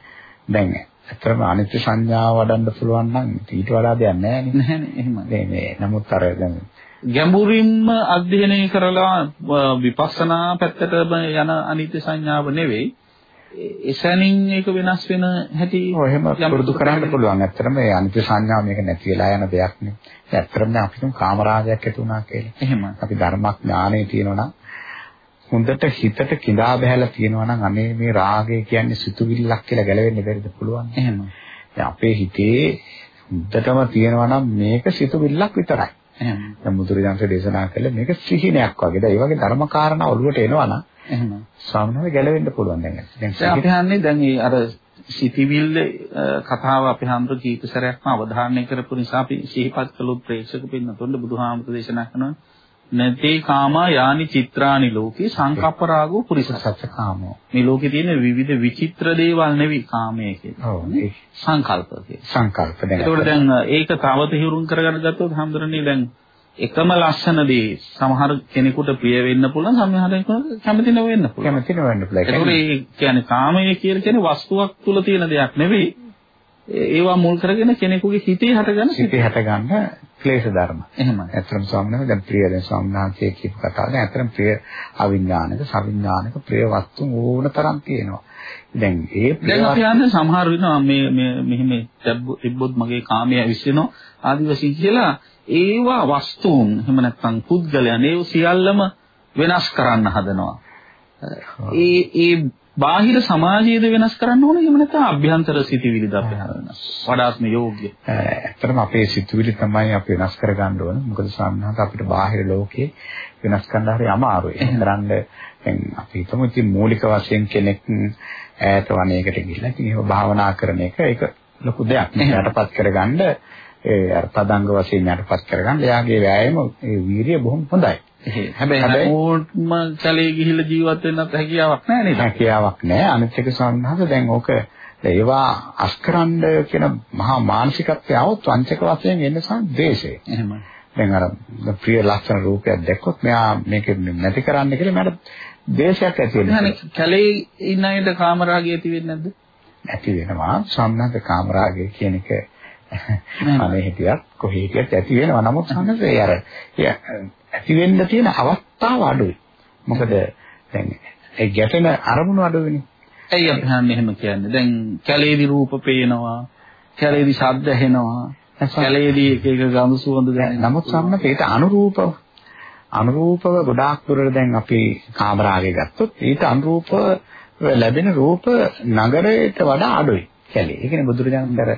දැන් ඇත්තටම අනිත්‍ය සංඥාව වඩන්න පුළුවන් නම් ඊට වඩා දෙයක් නැහැ නේ. නැහැනේ එහෙමයි. මේ මේ නමුත් අර දැන් ගැඹුරින්ම අධ්‍යයනය කරලා විපස්සනා පැත්තට යන අනිත්‍ය සංඥාව නෙවෙයි එසැනින් ඒක වෙනස් වෙන හැටි ඔය එහෙම පුරුදු කරන්න පුළුවන්. ඇත්තටම මේ අනිත්‍ය සංඥාව මේක නැති වෙලා යන දෙයක් නේ. ඇත්තටම අපිට කාමරාගයක් ඇති වුණා කියලා. එහෙම. අපි ධර්මඥානෙ තියෙනවා නම් හොඳට හිතට කිඳා බහැලා තියෙනවා නම් අනේ මේ රාගය කියන්නේ සිතුවිල්ලක් කියලා ගැලවෙන්න බැරිද පුළුවන්. එහෙම. අපේ හිතේ හොඳටම තියෙනවා නම් මේක සිතුවිල්ලක් විතරයි. එහෙම. දැන් මුදුරියන්සේ දේශනා කළේ මේක සිහිනයක් වගේ. දැන් ඒ වගේ ධර්ම කාරණා ඔළුවට එනවා නම් එහෙම. සාමාන්‍යව ගැලවෙන්න පුළුවන් දැන්. දැන් අපි හන්නේ දැන් මේ අර සිටිවිල්ල කතාව අපි හම්බ කීප සැරයක්ම අවධාරණය කරපු නිසා අපි සිහිපත් කළොත් ප්‍රේක්ෂක පින්නතුන්ට බුදුහාමුදුර දේශනා කරනවා නැතේ කාමා යානි චිත්‍රානි ලෝකේ සංකප්ප රාගෝ පුරිස සත්‍ය කාමෝ. මේ ලෝකේ තියෙන විවිධ විචිත්‍ර දේවල් නෙවි කාමයේ කියන්නේ. සංකල්ප කියන්නේ. සංකල්ප දැන්. ඒකෝට දැන් ඒක තව තහිරුම් කරගන්න ගත්තොත් හම්දුරනේ දැන් එකම ලස්සන දේ සමහර කෙනෙකුට ප්‍රිය වෙන්න පුළුවන් සමහර කෙනෙකුට කැමති නොවෙන්න පුළුවන්. කැමති නොවෙන්න පුළුවන්. ඒකෝට ඒ කියන්නේ කාමයේ කියලා කියන්නේ වස්තුවක් තුල තියෙන දෙයක් නෙවෙයි. ඒවා මුල් කරගෙන කෙනෙකුගේ හිතේ හටගන්න හිතේ හටගන්න ක්ලේශ ධර්ම. එහෙමයි. ඇත්තටම ස්වාමීන් වහන්සේ දැන් ප්‍රිය දැන් ස්වාමීන් වහන්සේ කියපු කතාව දැන් ඇත්තටම ප්‍රිය අවිඥානික, සවිඥානික ප්‍රිය වස්තු ඕන තරම් තියෙනවා. දැන් ඒ දැන් අපි යන්නේ සමහර වෙනවා මේ මේ මෙහෙම තිබ්බොත් මගේ කාමයේ විශ්වෙනවා ආදි වශයෙන් කියලා ඒවා වස්තුන් එහෙම නැත්නම් පුද්ගලයන් ඒ සියල්ලම වෙනස් කරන්න හදනවා. ඒ ඒ බාහිර සමාජයේද වෙනස් කරන්න ඕනේ එහෙම නැත්නම් අභ්‍යන්තර සිතිවිලිද අපි හදන්න. වඩාත්ම යෝග්‍ය. ඇත්තටම අපේ සිතුවිලි තමයි අපි වෙනස් කරගන්න ඕන. මොකද සාමාන්‍යයෙන් අපිට බාහිර ලෝකේ වෙනස් කරන්න හරි අමාරුයි. එහෙනම් දැන් අපි හිතමු ඉතින් මූලික වශයෙන් කෙනෙක් ඈත වනයේකට ගිහිල්ලා ඉතින් ඒව භාවනා කරන එක ඒක ලොකු දෙයක්. යටපත් කරගන්න ඒ අර තදංග වශයෙන් යටපත් කරගන්න එයාගේ වෑයම ඒ වීරිය බොහොම හොඳයි. හැබැයි හැමෝටම සැලේ ගිහිල්ලා ජීවත් වෙන්නත් හැකියාවක් නැහැ නේද? හැකියාවක් නැහැ. අනිත් එක සම්හස දැන් ඕක ඒවා අස්කරන්න කියන මහා මානසිකත්වය આવොත් වංචක වශයෙන් එන්නේ සංදේශය. එහෙමයි. දැන් අර ප්‍රිය ලක්ෂණ රූපයක් දැක්කොත් මෙයා මේක නැති කරන්න කියලා මට දේශයක් ඇති වෙනවා. නේද? කැලේ ඉන්න අයට කාමරාගය ඇති වෙන්නේ නැද්ද? ඇති වෙනවා. සම්හස කාමරාගය කියන එක අනේ හිටියත් කොහේ හිටියත් ඇති වෙනවා. නමුත් සංගතේ අර ඇති වෙන්න තියෙන අවස්ථාව අඩුයි. මොකද දැන් ඒ ගැටෙන අරමුණු අඩුවෙනේ. ඇයි අපි හන්නේ එහෙම කියන්නේ? දැන් කැලේදි රූප පේනවා, කැලේදි ශබ්ද ඇහෙනවා, කැලේදි එක එක ගඳ සුවඳ දැනෙනවා. නමුත් සම්මත ඒට අනුරූපව අනුරූපව ගොඩාක් දුරට දැන් අපි කාමරාගේ ගත්තොත් ඊට අනුරූපව ලැබෙන රූප නගරයට වඩා අඩුයි කැලේ. ඒ කියන්නේ බුදුරජාණන්තර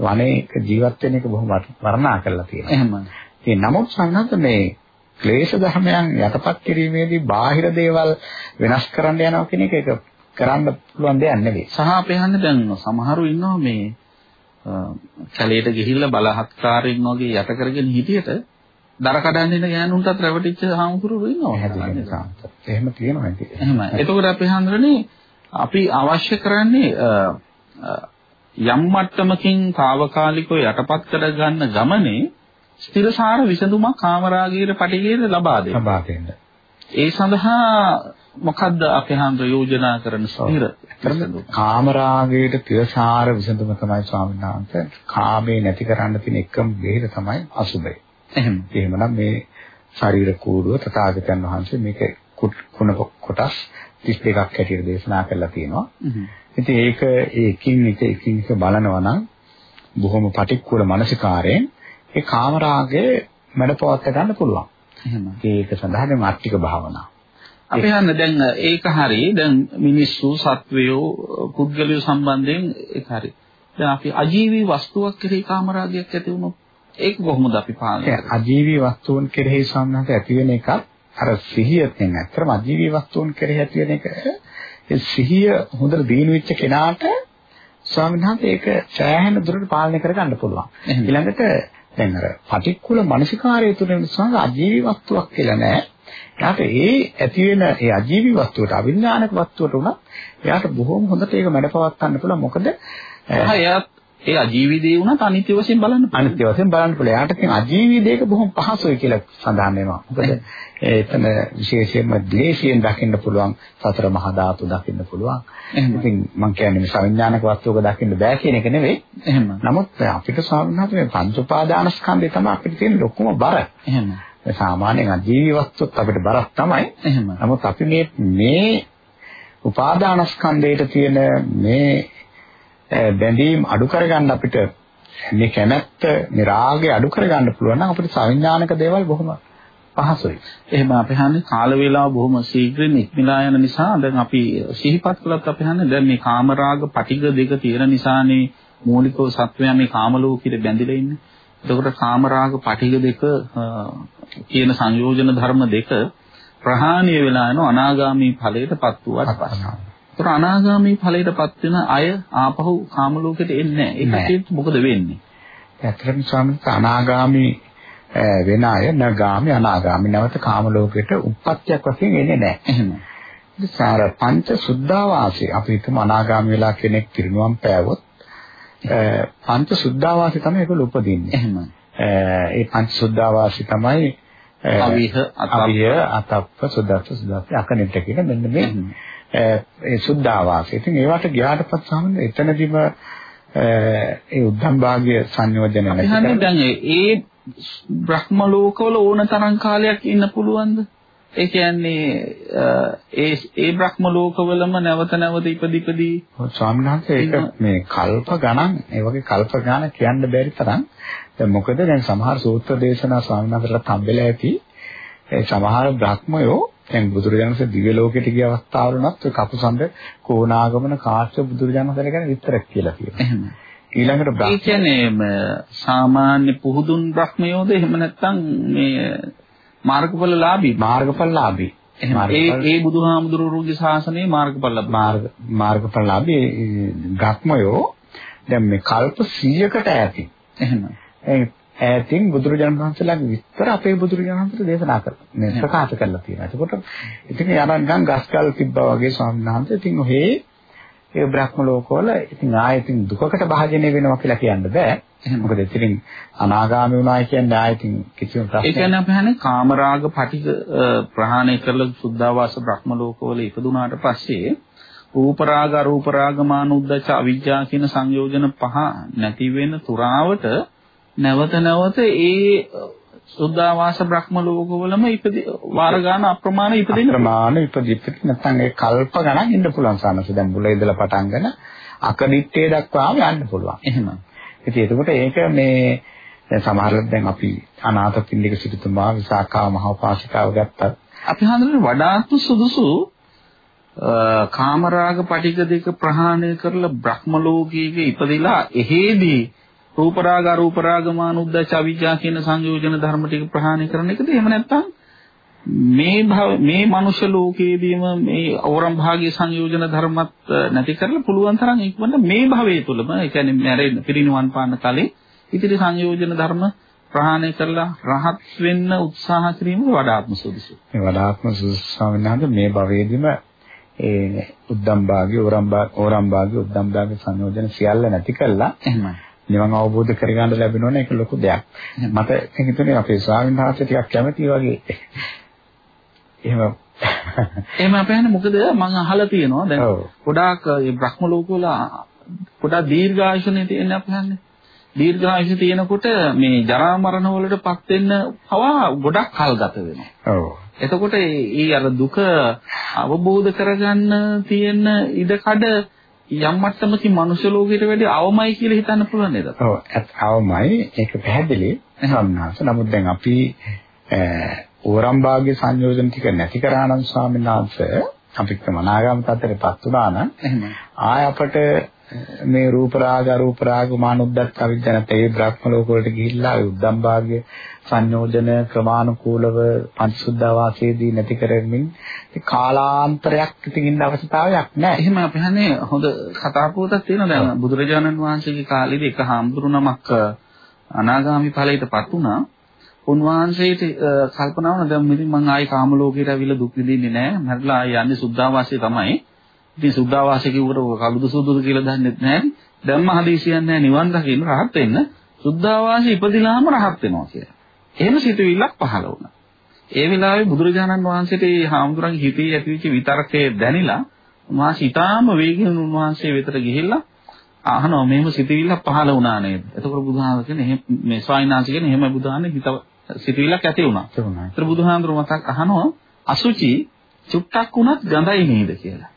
වනයේක ජීවත් වෙන එක බොහොම වර්ණනා කරලා තියෙනවා. එහෙමයි. ඒ නමුත් සංඝාත මේ ක්ලේශ ධර්මයන් යටපත් කිරීමේදී බාහිර දේවල් වෙනස් කරන්න යනවා කියන එක ඒක කරන්න පුළුවන් දෙයක් නෙවෙයි. සහ අපේ හන්ද දැන් සමහරු ඉන්නවා මේ කැලේට ගිහිල්ලා බලහත්කාරයෙන් වගේ යට කරගෙන හිටියට දර කඩන්න ඉන්න ගෑනුන්ටත් රැවටිච්ච හාමුදුරුවෝ ඉන්නවා. හැදෙන්නේ. එහෙම තියෙනවා නේද? එහෙමයි. එතකොට අපේ හන්දරනේ අපි අවශ්‍ය කරන්නේ යම් මට්ටමකින් తాවකාලිකව යටපත් කර ගන්න ගමනේ ස්ථිරසාර විසඳුමක් කාමරාගීර පටිගීර ලබා දෙන්න. ලබා දෙන්න. ඒ සඳහා මොකද්ද අපේ හන්ද යෝජනා කරන ස්ථිර කාමරාගයට තිරසාර විසඳුම තමයි ස්වාමීන් වහන්සේ කාමේ නැති කරන්න තියෙන එකම බෙහෙත තමයි අසුබය. එහෙම. එහෙමනම් මේ ශරීර කූඩුව තථාගතයන් වහන්සේ මේක කුණ කොටස් 32ක් හැටියට දේශනා කරලා තියෙනවා. ඉතින් ඒක ඒකින් එක එකින් එක බලනවා නම් බොහොම පටික්කුල මානසිකාරයෙන් ඒ කාමරාගය මඩපවත් ගන්න පුළුවන්. එහෙම. ඒක සඳහා මේ මාත්‍රික භාවනාව. අපි හන්න දැන් ඒක හරි දැන් මිනිස්සු සත්වයෝ පුද්ගලයෝ සම්බන්ධයෙන් ඒක හරි. දැන් අපි අජීවී වස්තුවක් කෙරෙහි කාමරාගයක් ඇති වුණොත් ඒක කොහොමද අපි පාලනය කරන්නේ? අජීවී වස්තුන් කෙරෙහි සම්මත ඇති වෙන එකත් අර සිහියෙන් ඇත්තටම අජීවී වස්තුන් කෙරෙහි ඇති වෙන එක ඒ සිහිය හොඳට දිනු වෙච්ච කෙනාට ස්වාමීන් වහන්සේ ඒක සෑහෙන දුරට පාලනය කරගන්න පුළුවන්. ඊළඟට දැන් අර පටික්කුල මානසිකාරය තුළ නිසා අජීවී වස්තුවක් කියලා නෑ. එයාට ඒ ඇති වෙන ඒ අජීවී වස්තුවට අවිඥානික වස්තුවට උනත් එයාට බොහොම හොඳට ඒක මැඩපවත් ගන්න පුළුවන්. මොකද එයාත් ඒ අජීවී දේ වුණත් අනිත්‍ය වශයෙන් බලන්න පුළුවන්. අනිත්‍ය වශයෙන් බලන්න පුළුවන්. එයාට ඉතින් අජීවී දෙයක බොහොම පහසුයි කියලා සඳහන් වෙනවා. මොකද එතන විශේෂයෙන්ම ද්වේෂයෙන් දකින්න පුළුවන් සතර මහා ධාතු දකින්න පුළුවන්. ඉතින් මම කියන්නේ මේ සංඥානක වස්තුවක දකින්න බෑ කියන එක නෙවෙයි. එහෙම. නමුත් අපිට ස්වාමීන් මේ පංච උපාදානස්කන්ධය තමයි අපිට තියෙන ලොකුම බර. එහෙම. සාමාන්‍යයෙන් අජීවී වස්තුත් අපිට බරක් තමයි. එහෙම. නමුත් අපි මේ මේ උපාදානස්කන්ධයට තියෙන මේ බැඳීම් අඩු කරගන්න අපිට මේ කැමැත්ත, මේ රාගය අඩු කරගන්න පුළුවන් නම් අපිට සංඥානක දේවල් බොහොම පහසුයි. එහෙම අපි හන්නේ කාල වේලාව බොහොම ශීඝ්‍රයෙන් ඉක්මලා යන නිසා දැන් අපි සිහිපත් කළත් අපි හන්නේ දැන් මේ කාමරාග පටිඝ දෙක තියෙන නිසානේ මූලිකව සත්වයා මේ කාම ලෝකෙට බැඳිලා ඉන්නේ. එතකොට කාමරාග පටිඝ දෙක කියන සංයෝජන ධර්ම දෙක ප්‍රහාණය වෙලා යන අනාගාමී ඵලයටපත් වුණාට පස්සේ. ඒතර අනාගාමී ඵලයටපත් වෙන අය ආපහු කාම ලෝකෙට එන්නේ නැහැ. ඒකට මොකද වෙන්නේ? ඇත්තටම ස්වාමීන් අනාගාමී වෙන අය නගාමී අනාගාමී නැවත කාම ලෝකෙට උප්පත්තියක් වශයෙන් එන්නේ නැහැ. එහෙම. සාර පංච සුද්ධාවාසී අපි හිතමු අනාගාමී වෙලා කෙනෙක් පිරිනුවම් පෑවොත් පංච සුද්ධාවාසී තමයි ඒක උපදින්නේ. එහෙම. ඒ පංච සුද්ධාවාසී තමයි අවිහ අතප්ප සුද්ධස්ස සුද්ධස්ස අකනිට කියන මෙන්න මේ ඒ සුද්ධාවාසී. ඉතින් ඒවට ගියාට පස්සේ සාමාන්‍ය එතනදිම ඒ උද්ධම් භාග්‍ය සංයෝජන නැහැ. දැන් ඒ බ්‍රහ්ම ලෝකවල ඕන තරම් කාලයක් ඉන්න පුළුවන්ද? ඒ කියන්නේ ඒ ඒ බ්‍රහ්ම ලෝකවලම නැවත නැවත ඉපදිපදී ස්වාමීන් වහන්සේ ඒක මේ කල්ප ගණන් ඒ වගේ කල්ප ගණන් කියන්න බැරි තරම් දැන් මොකද දැන් සමහර සූත්‍ර දේශනා ස්වාමීන් වහන්සේලා හම්බෙලා ඇති ඒ සමහර බ්‍රහ්මයෝ දැන් බුදුරජාණන්සේ දිව්‍ය ලෝකෙට ගිය අවස්ථාවල උනත් ඔය කපුසඳ කෝණාගමන කාශ්‍යප බුදුරජාණන්සේලා ගැන විස්තරක් කියලා කියනවා. එහෙම. ඊළඟට බ්‍රහ්ම ඒ කියන්නේ සාමාන්‍ය පුහුදුන් බ්‍රහ්මයෝද එහෙම නැත්නම් මේ මාර්ගඵලලාභී මාර්ගඵලලාභී ඒ ඒ බුදුහාමුදුරුවෝගේ ශාසනයේ මාර්ගඵල මාර්ග මාර්ගඵලලාභී ග්‍රහ්මයෝ දැන් මේ කල්ප 100කට ඈතින් එහෙම. ඒ ඈතින් බුදුරජාණන් වහන්සේලාගේ විස්තර අපේ බුදුරජාණන් වහන්සේ දේශනා කරලා මේ ප්‍රකාශ කරලා තියෙනවා. ඒකකොට ඉතින් යනනම් ගස්කල් තිබ්බා වගේ ස්වාමීන් වහන්සේ ඉතින් ඔහේ ඒ බ්‍රහ්ම ලෝකවල ඉතින් ආයෙත් දුකකට භාජනය වෙනවා කියලා කියන්න බෑ. මොකද ඉතින් අනාගාමී වුණායි කියන්නේ ආයෙත් කිසිම ප්‍රශ්නයක්. ඒ කියන්නේ අපි හන්නේ කාමරාග පටික ප්‍රහාණය කරලා සුද්ධාවාස බ්‍රහ්ම ලෝකවල ඉපදුනාට පස්සේ රූප රාග අරූප රාග මාන උද්දච්ච අවිජ්ජා කියන සංයෝජන පහ නැති වෙන තුරාවට නැවත නැවත ඒ සුද්ධාවාස බ්‍රහ්ම ලෝකවලම ඉපදි වාර ගන්න අප්‍රමාණ ඉපදෙන්න ප්‍රමාණ ඉපදිපිට නැත්නම් ඒ කල්ප ගණන් ඉන්න පුළුවන් සානස දැන් මුල ඉඳලා පටන්ගෙන අකනිට්ටේ දක්වාම යන්න පුළුවන්. එහෙම. ඉතින් එතකොට ඒක මේ දැන් සමහරවිට දැන් අපි අනාථපිණ්ඩික සිටුතුමා විසාකා මහෝපාසිකාව ගත්තත් අපි හඳුනන වඩාත් සුදුසු කාමරාග පටික දෙක ප්‍රහාණය කරලා බ්‍රහ්ම ලෝකයේ ඉපදිලා එහෙදී රූප රාග අරූප රාග මාන උද්දච්ච අවිජ්ජා කියන සංයෝජන ධර්ම ටික ප්‍රහාණය කරන එකද එහෙම නැත්නම් මේ භව මේ මනුෂ්‍ය ලෝකයේදීම මේ අවරම් භාගයේ සංයෝජන ධර්මත් නැති කරලා පුළුවන් තරම් ඉක්මනට මේ භවයේ තුලම ඒ කියන්නේ මැරෙන්න පිරිනිවන් පාන කලේ ඉතිරි සංයෝජන ධර්ම ප්‍රහාණය කරලා රහත් වෙන්න උත්සාහ කිරීම වඩාත්ම සුදුසුයි. මේ වඩාත්ම සුදුසු ස්වාමීන් මේ භවයේදීම ඒ උද්දම් භාගයේ ඕරම් භාග ඕරම් භාගයේ උද්දම් භාගයේ සංයෝජන සියල්ල නැති කළා. එහෙමයි. නිවන් අවබෝධ කරගන්න ලැබෙනවනේ ඒක ලොකු දෙයක්. මට හිතුනේ අපේ ස්වාමීන් වහන්සේ ටිකක් කැමති වගේ. එහෙම එහෙම අපහන්නේ මොකද මම අහලා තියෙනවා දැන් ගොඩාක් මේ බ්‍රහ්ම ලෝකවල ගොඩාක් දීර්ඝායුෂනේ තියෙන අපහන්නේ. දීර්ඝායුෂ තියෙනකොට මේ ජරා මරණ වලටපත් වෙන්න පවා ගොඩක් කල් ගත වෙනවා. ඔව්. එතකොට ඒ අර දුක අවබෝධ කරගන්න තියෙන ඉඩකඩ යම් මට්ටමකින් මනුෂ්‍ය ලෝකයට වැඩි අවමයි කියලා හිතන්න පුළුවන් නේද? ඔව් අවමයි ඒක පැහැදිලි. සම්මාස. නමුත් දැන් අපි ඕරම් භාග්‍ය සංයෝජන ටික නැති කරා නම් ස්වාමීන් වහන්සේ අපිට මනාගම තත්ත්වයටපත් වුණා නම් එහෙම ආය අපට මේ රූප රාග අරූප රාග මානුද්දත් අවිජ්ජනත ඒ බ්‍රහ්ම ලෝක වලට ගිහිල්ලා උද්දම් භාග්‍ය සංයෝජන ක්‍රමානුකූලව පංචසුද්ධ වාසයේදී නැති කරමින් කාලාන්තරයක් ඉතින් ඉන්න අවස්ථාවක් නැහැ. එහෙම අපි හන්නේ හොඳ කතා පුවතක් තියෙනවා දැන් බුදුරජාණන් වහන්සේගේ කාලේදී එක හාමුදුරු නමක් අනාගාමි ඵලයටපත් වුණා. උන්වහන්සේට කල්පනා වුණා දැන් මෙතන මං ආයි කාම ලෝකයට අවිල දුක් විඳින්නේ නැහැ. මරලා ආයි යන්නේ සුද්ධාවාසයේ තමයි. ඉතින් සුද්ධාවාසය කිව්වට කළුද සුදුද කියලා දන්නේ නැහැ. දැම්ම හදිසියක් නැහැ නිවන් දකින්න රහත් වෙන්න. සුද්ධාවාසය ඉපදිලාම රහත් වෙනවා කියලා. එහෙම සිතුවිල්ලක් පහළ වුණා. ඒ වෙලාවේ බුදුරජාණන් වහන්සේට මේ හාමුදුරන්ගේ හිතේ ඇතිවෙච්ච විතරකයේ දැනිලා උන්වහන්සේ ඊටාම වේගෙන් උන්වහන්සේ වෙතට ගිහිල්ලා අහනවා මෙහෙම සිතුවිල්ලක් පහළ වුණා නේද? එතකොට බුදුහාම කියන්නේ එහෙම මේ ස්වාමීනාංශ කියන්නේ එහෙම බුදුහාමේ හිත සිතුවිල්ලක් ඇති වුණා. ඒතර බුදුහාමුදුර මතක් අහනවා අසුචි චුට්ටක් වුණත් ගඳයි නේද කියලා.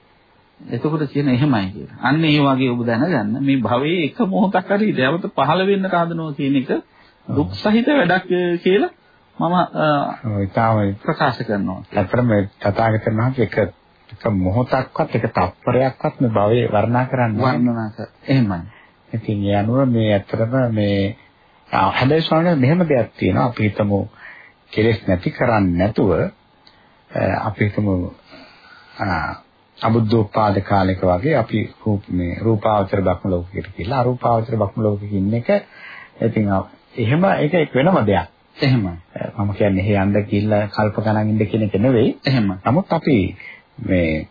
එතකොට කියන එහෙමයි කියලා. අන්න ඒ වගේ ඔබ දැනගන්න මේ භවයේ එක මොහොතක් හරි දවත පහළ වෙන්න කාදනවා කියන එක දුක් සහිත වැඩක් කියලා මම ඉතාම ප්‍රකාශ කරනවා. ඇත්තටම මේ තථාගතයන් වහන්සේ එක එක මොහොතක්වත් එක තප්පරයක්වත් මේ භවයේ වර්ණනා කරන්නේ වර්ණනා කර. එහෙමයි. ඉතින් ඒ අනුව මේ ඇත්තටම මේ හැබැයි ස්වාමීන් මෙහෙම දෙයක් තියෙනවා අපි හිතමු කෙලෙස් නැති කරන්නේ නැතුව අපි හිතමු අබුද්ධෝත්පාද කාලයක වගේ අපි මේ රූපාවචර බක්ම ලෝකයකට කියලා අරූපාවචර බක්ම ලෝකෙක ඉන්න එක ඉතින් එහෙම ඒක එක් වෙනම දෙයක්. එහෙම. මම කියන්නේ එහෙ යන්න ගිහිල්ලා කල්ප ගණන් ඉන්න කියන එක නෙවෙයි. එහෙම. නමුත් අපි මේ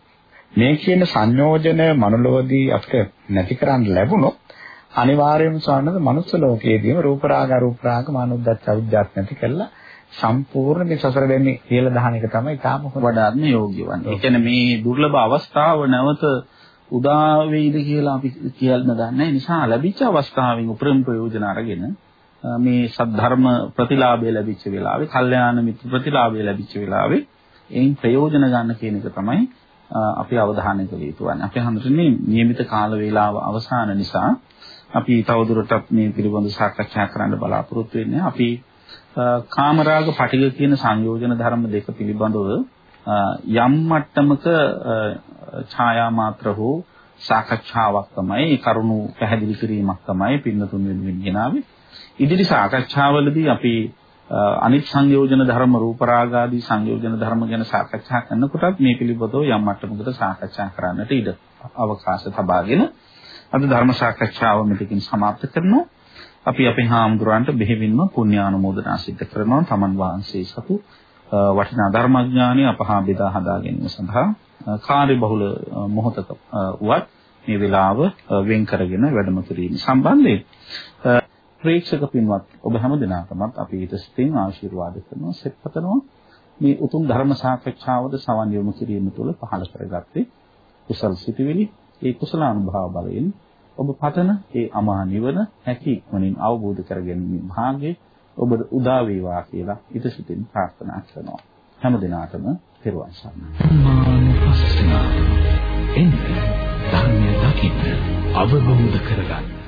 මේ කියන සංයෝජන මනෝලෝදී අපිට නැති කරන්න ලැබුණොත් අනිවාර්යයෙන්ම සානද මනුස්ස ලෝකයේදීම රූප රාග අරූප රාග මානොද්දච්ච අවිද්‍යාවක් නැති කළා සම්පූර්ණ මේ සසර දෙන්නේ කියලා දහන එක තමයි තාම වඩාත්ම යෝග්‍ය වන්නේ. ඒ කියන්නේ මේ දුර්ලභ අවස්ථාව නැවත උදා වෙයිද කියලා අපි කියන්න දන්නේ නිසා ලැබිච්ච අවස්ථාවෙන් උපරිම ප්‍රයෝජන අරගෙන මේ සද්ධර්ම ප්‍රතිලාභය ලැබිච්ච වෙලාවේ, කල්යාණ මිත්‍ර ප්‍රතිලාභය ලැබිච්ච වෙලාවේ එයින් ප්‍රයෝජන ගන්න කියන එක තමයි අපි අවධානය කළ යුතු වන්නේ. අපි හඳුනන්නේ નિયમિત කාල වේලාව අවසාන නිසා අපි තවදුරටත් මේ පිළිබඳව සාකච්ඡා කරන්න බලාපොරොත්තු වෙන්නේ. අපි කාමරාග පටිඝ කියන සංයෝජන ධර්ම දෙක පිළිබඳව යම් මට්ටමක ඡායා මාත්‍ර හෝ සාකච්ඡාවක් තමයි ඒ කරුණු පැහැදිලි කිරීමක් තමයි පින්නතුන් වෙනුවෙන් ගෙනාවේ. ඉදිරි සාකච්ඡාවලදී අපි අනිත් සංයෝජන ධර්ම රූපරාග ආදී සංයෝජන ධර්ම ගැන සාකච්ඡා කරනකොටත් මේ පිළිබඳව යම් මට්ටමකට සාකච්ඡා කරන්නට ඉඩ අවකාශ තබාගෙන අද ධර්ම සාකච්ඡාව මෙතකින් සමාප්ත කරනවා. අපි අපේ හාමුදුරන්ට බෙහෙවින්ම පුණ්‍යානුමෝදනා සිද්ධ කරනවා. තමන් වහන්සේ සතු වටිනා ධර්මඥානිය අපහා බෙදා හදා ගැනීම සඳහා කාර්යබහුල මොහොතක වුවත් මේ වෙලාව වෙන් කරගෙන වැඩම කිරීම සම්බන්ධයෙන් ප්‍රේක්ෂක පින්වත් ඔබ හැම දිනකටමත් අපි ඊට සිතින් ආශිර්වාද කරනවා සෙත්පතනවා මේ උතුම් ධර්ම සාකච්ඡාවද සවන් යොමු කිරීම තුළ පහළ කරගත්තේ කුසල් සිටිවිලි ඒ කුසල අනුභව බලයෙන් ඔබ පතන ඒ අමා නිවන හැකි ඉක්මනින් අවබෝධ කරගැනීමේ භාග්‍යය ඔබට උදා වේවා කියලා ඊට සිතින් ප්‍රාර්ථනා කරනවා. හැම දිනාටම පෙරවන් සරණයි. එන්න ධර්මය දකින්න අවබෝධ කරගන්න.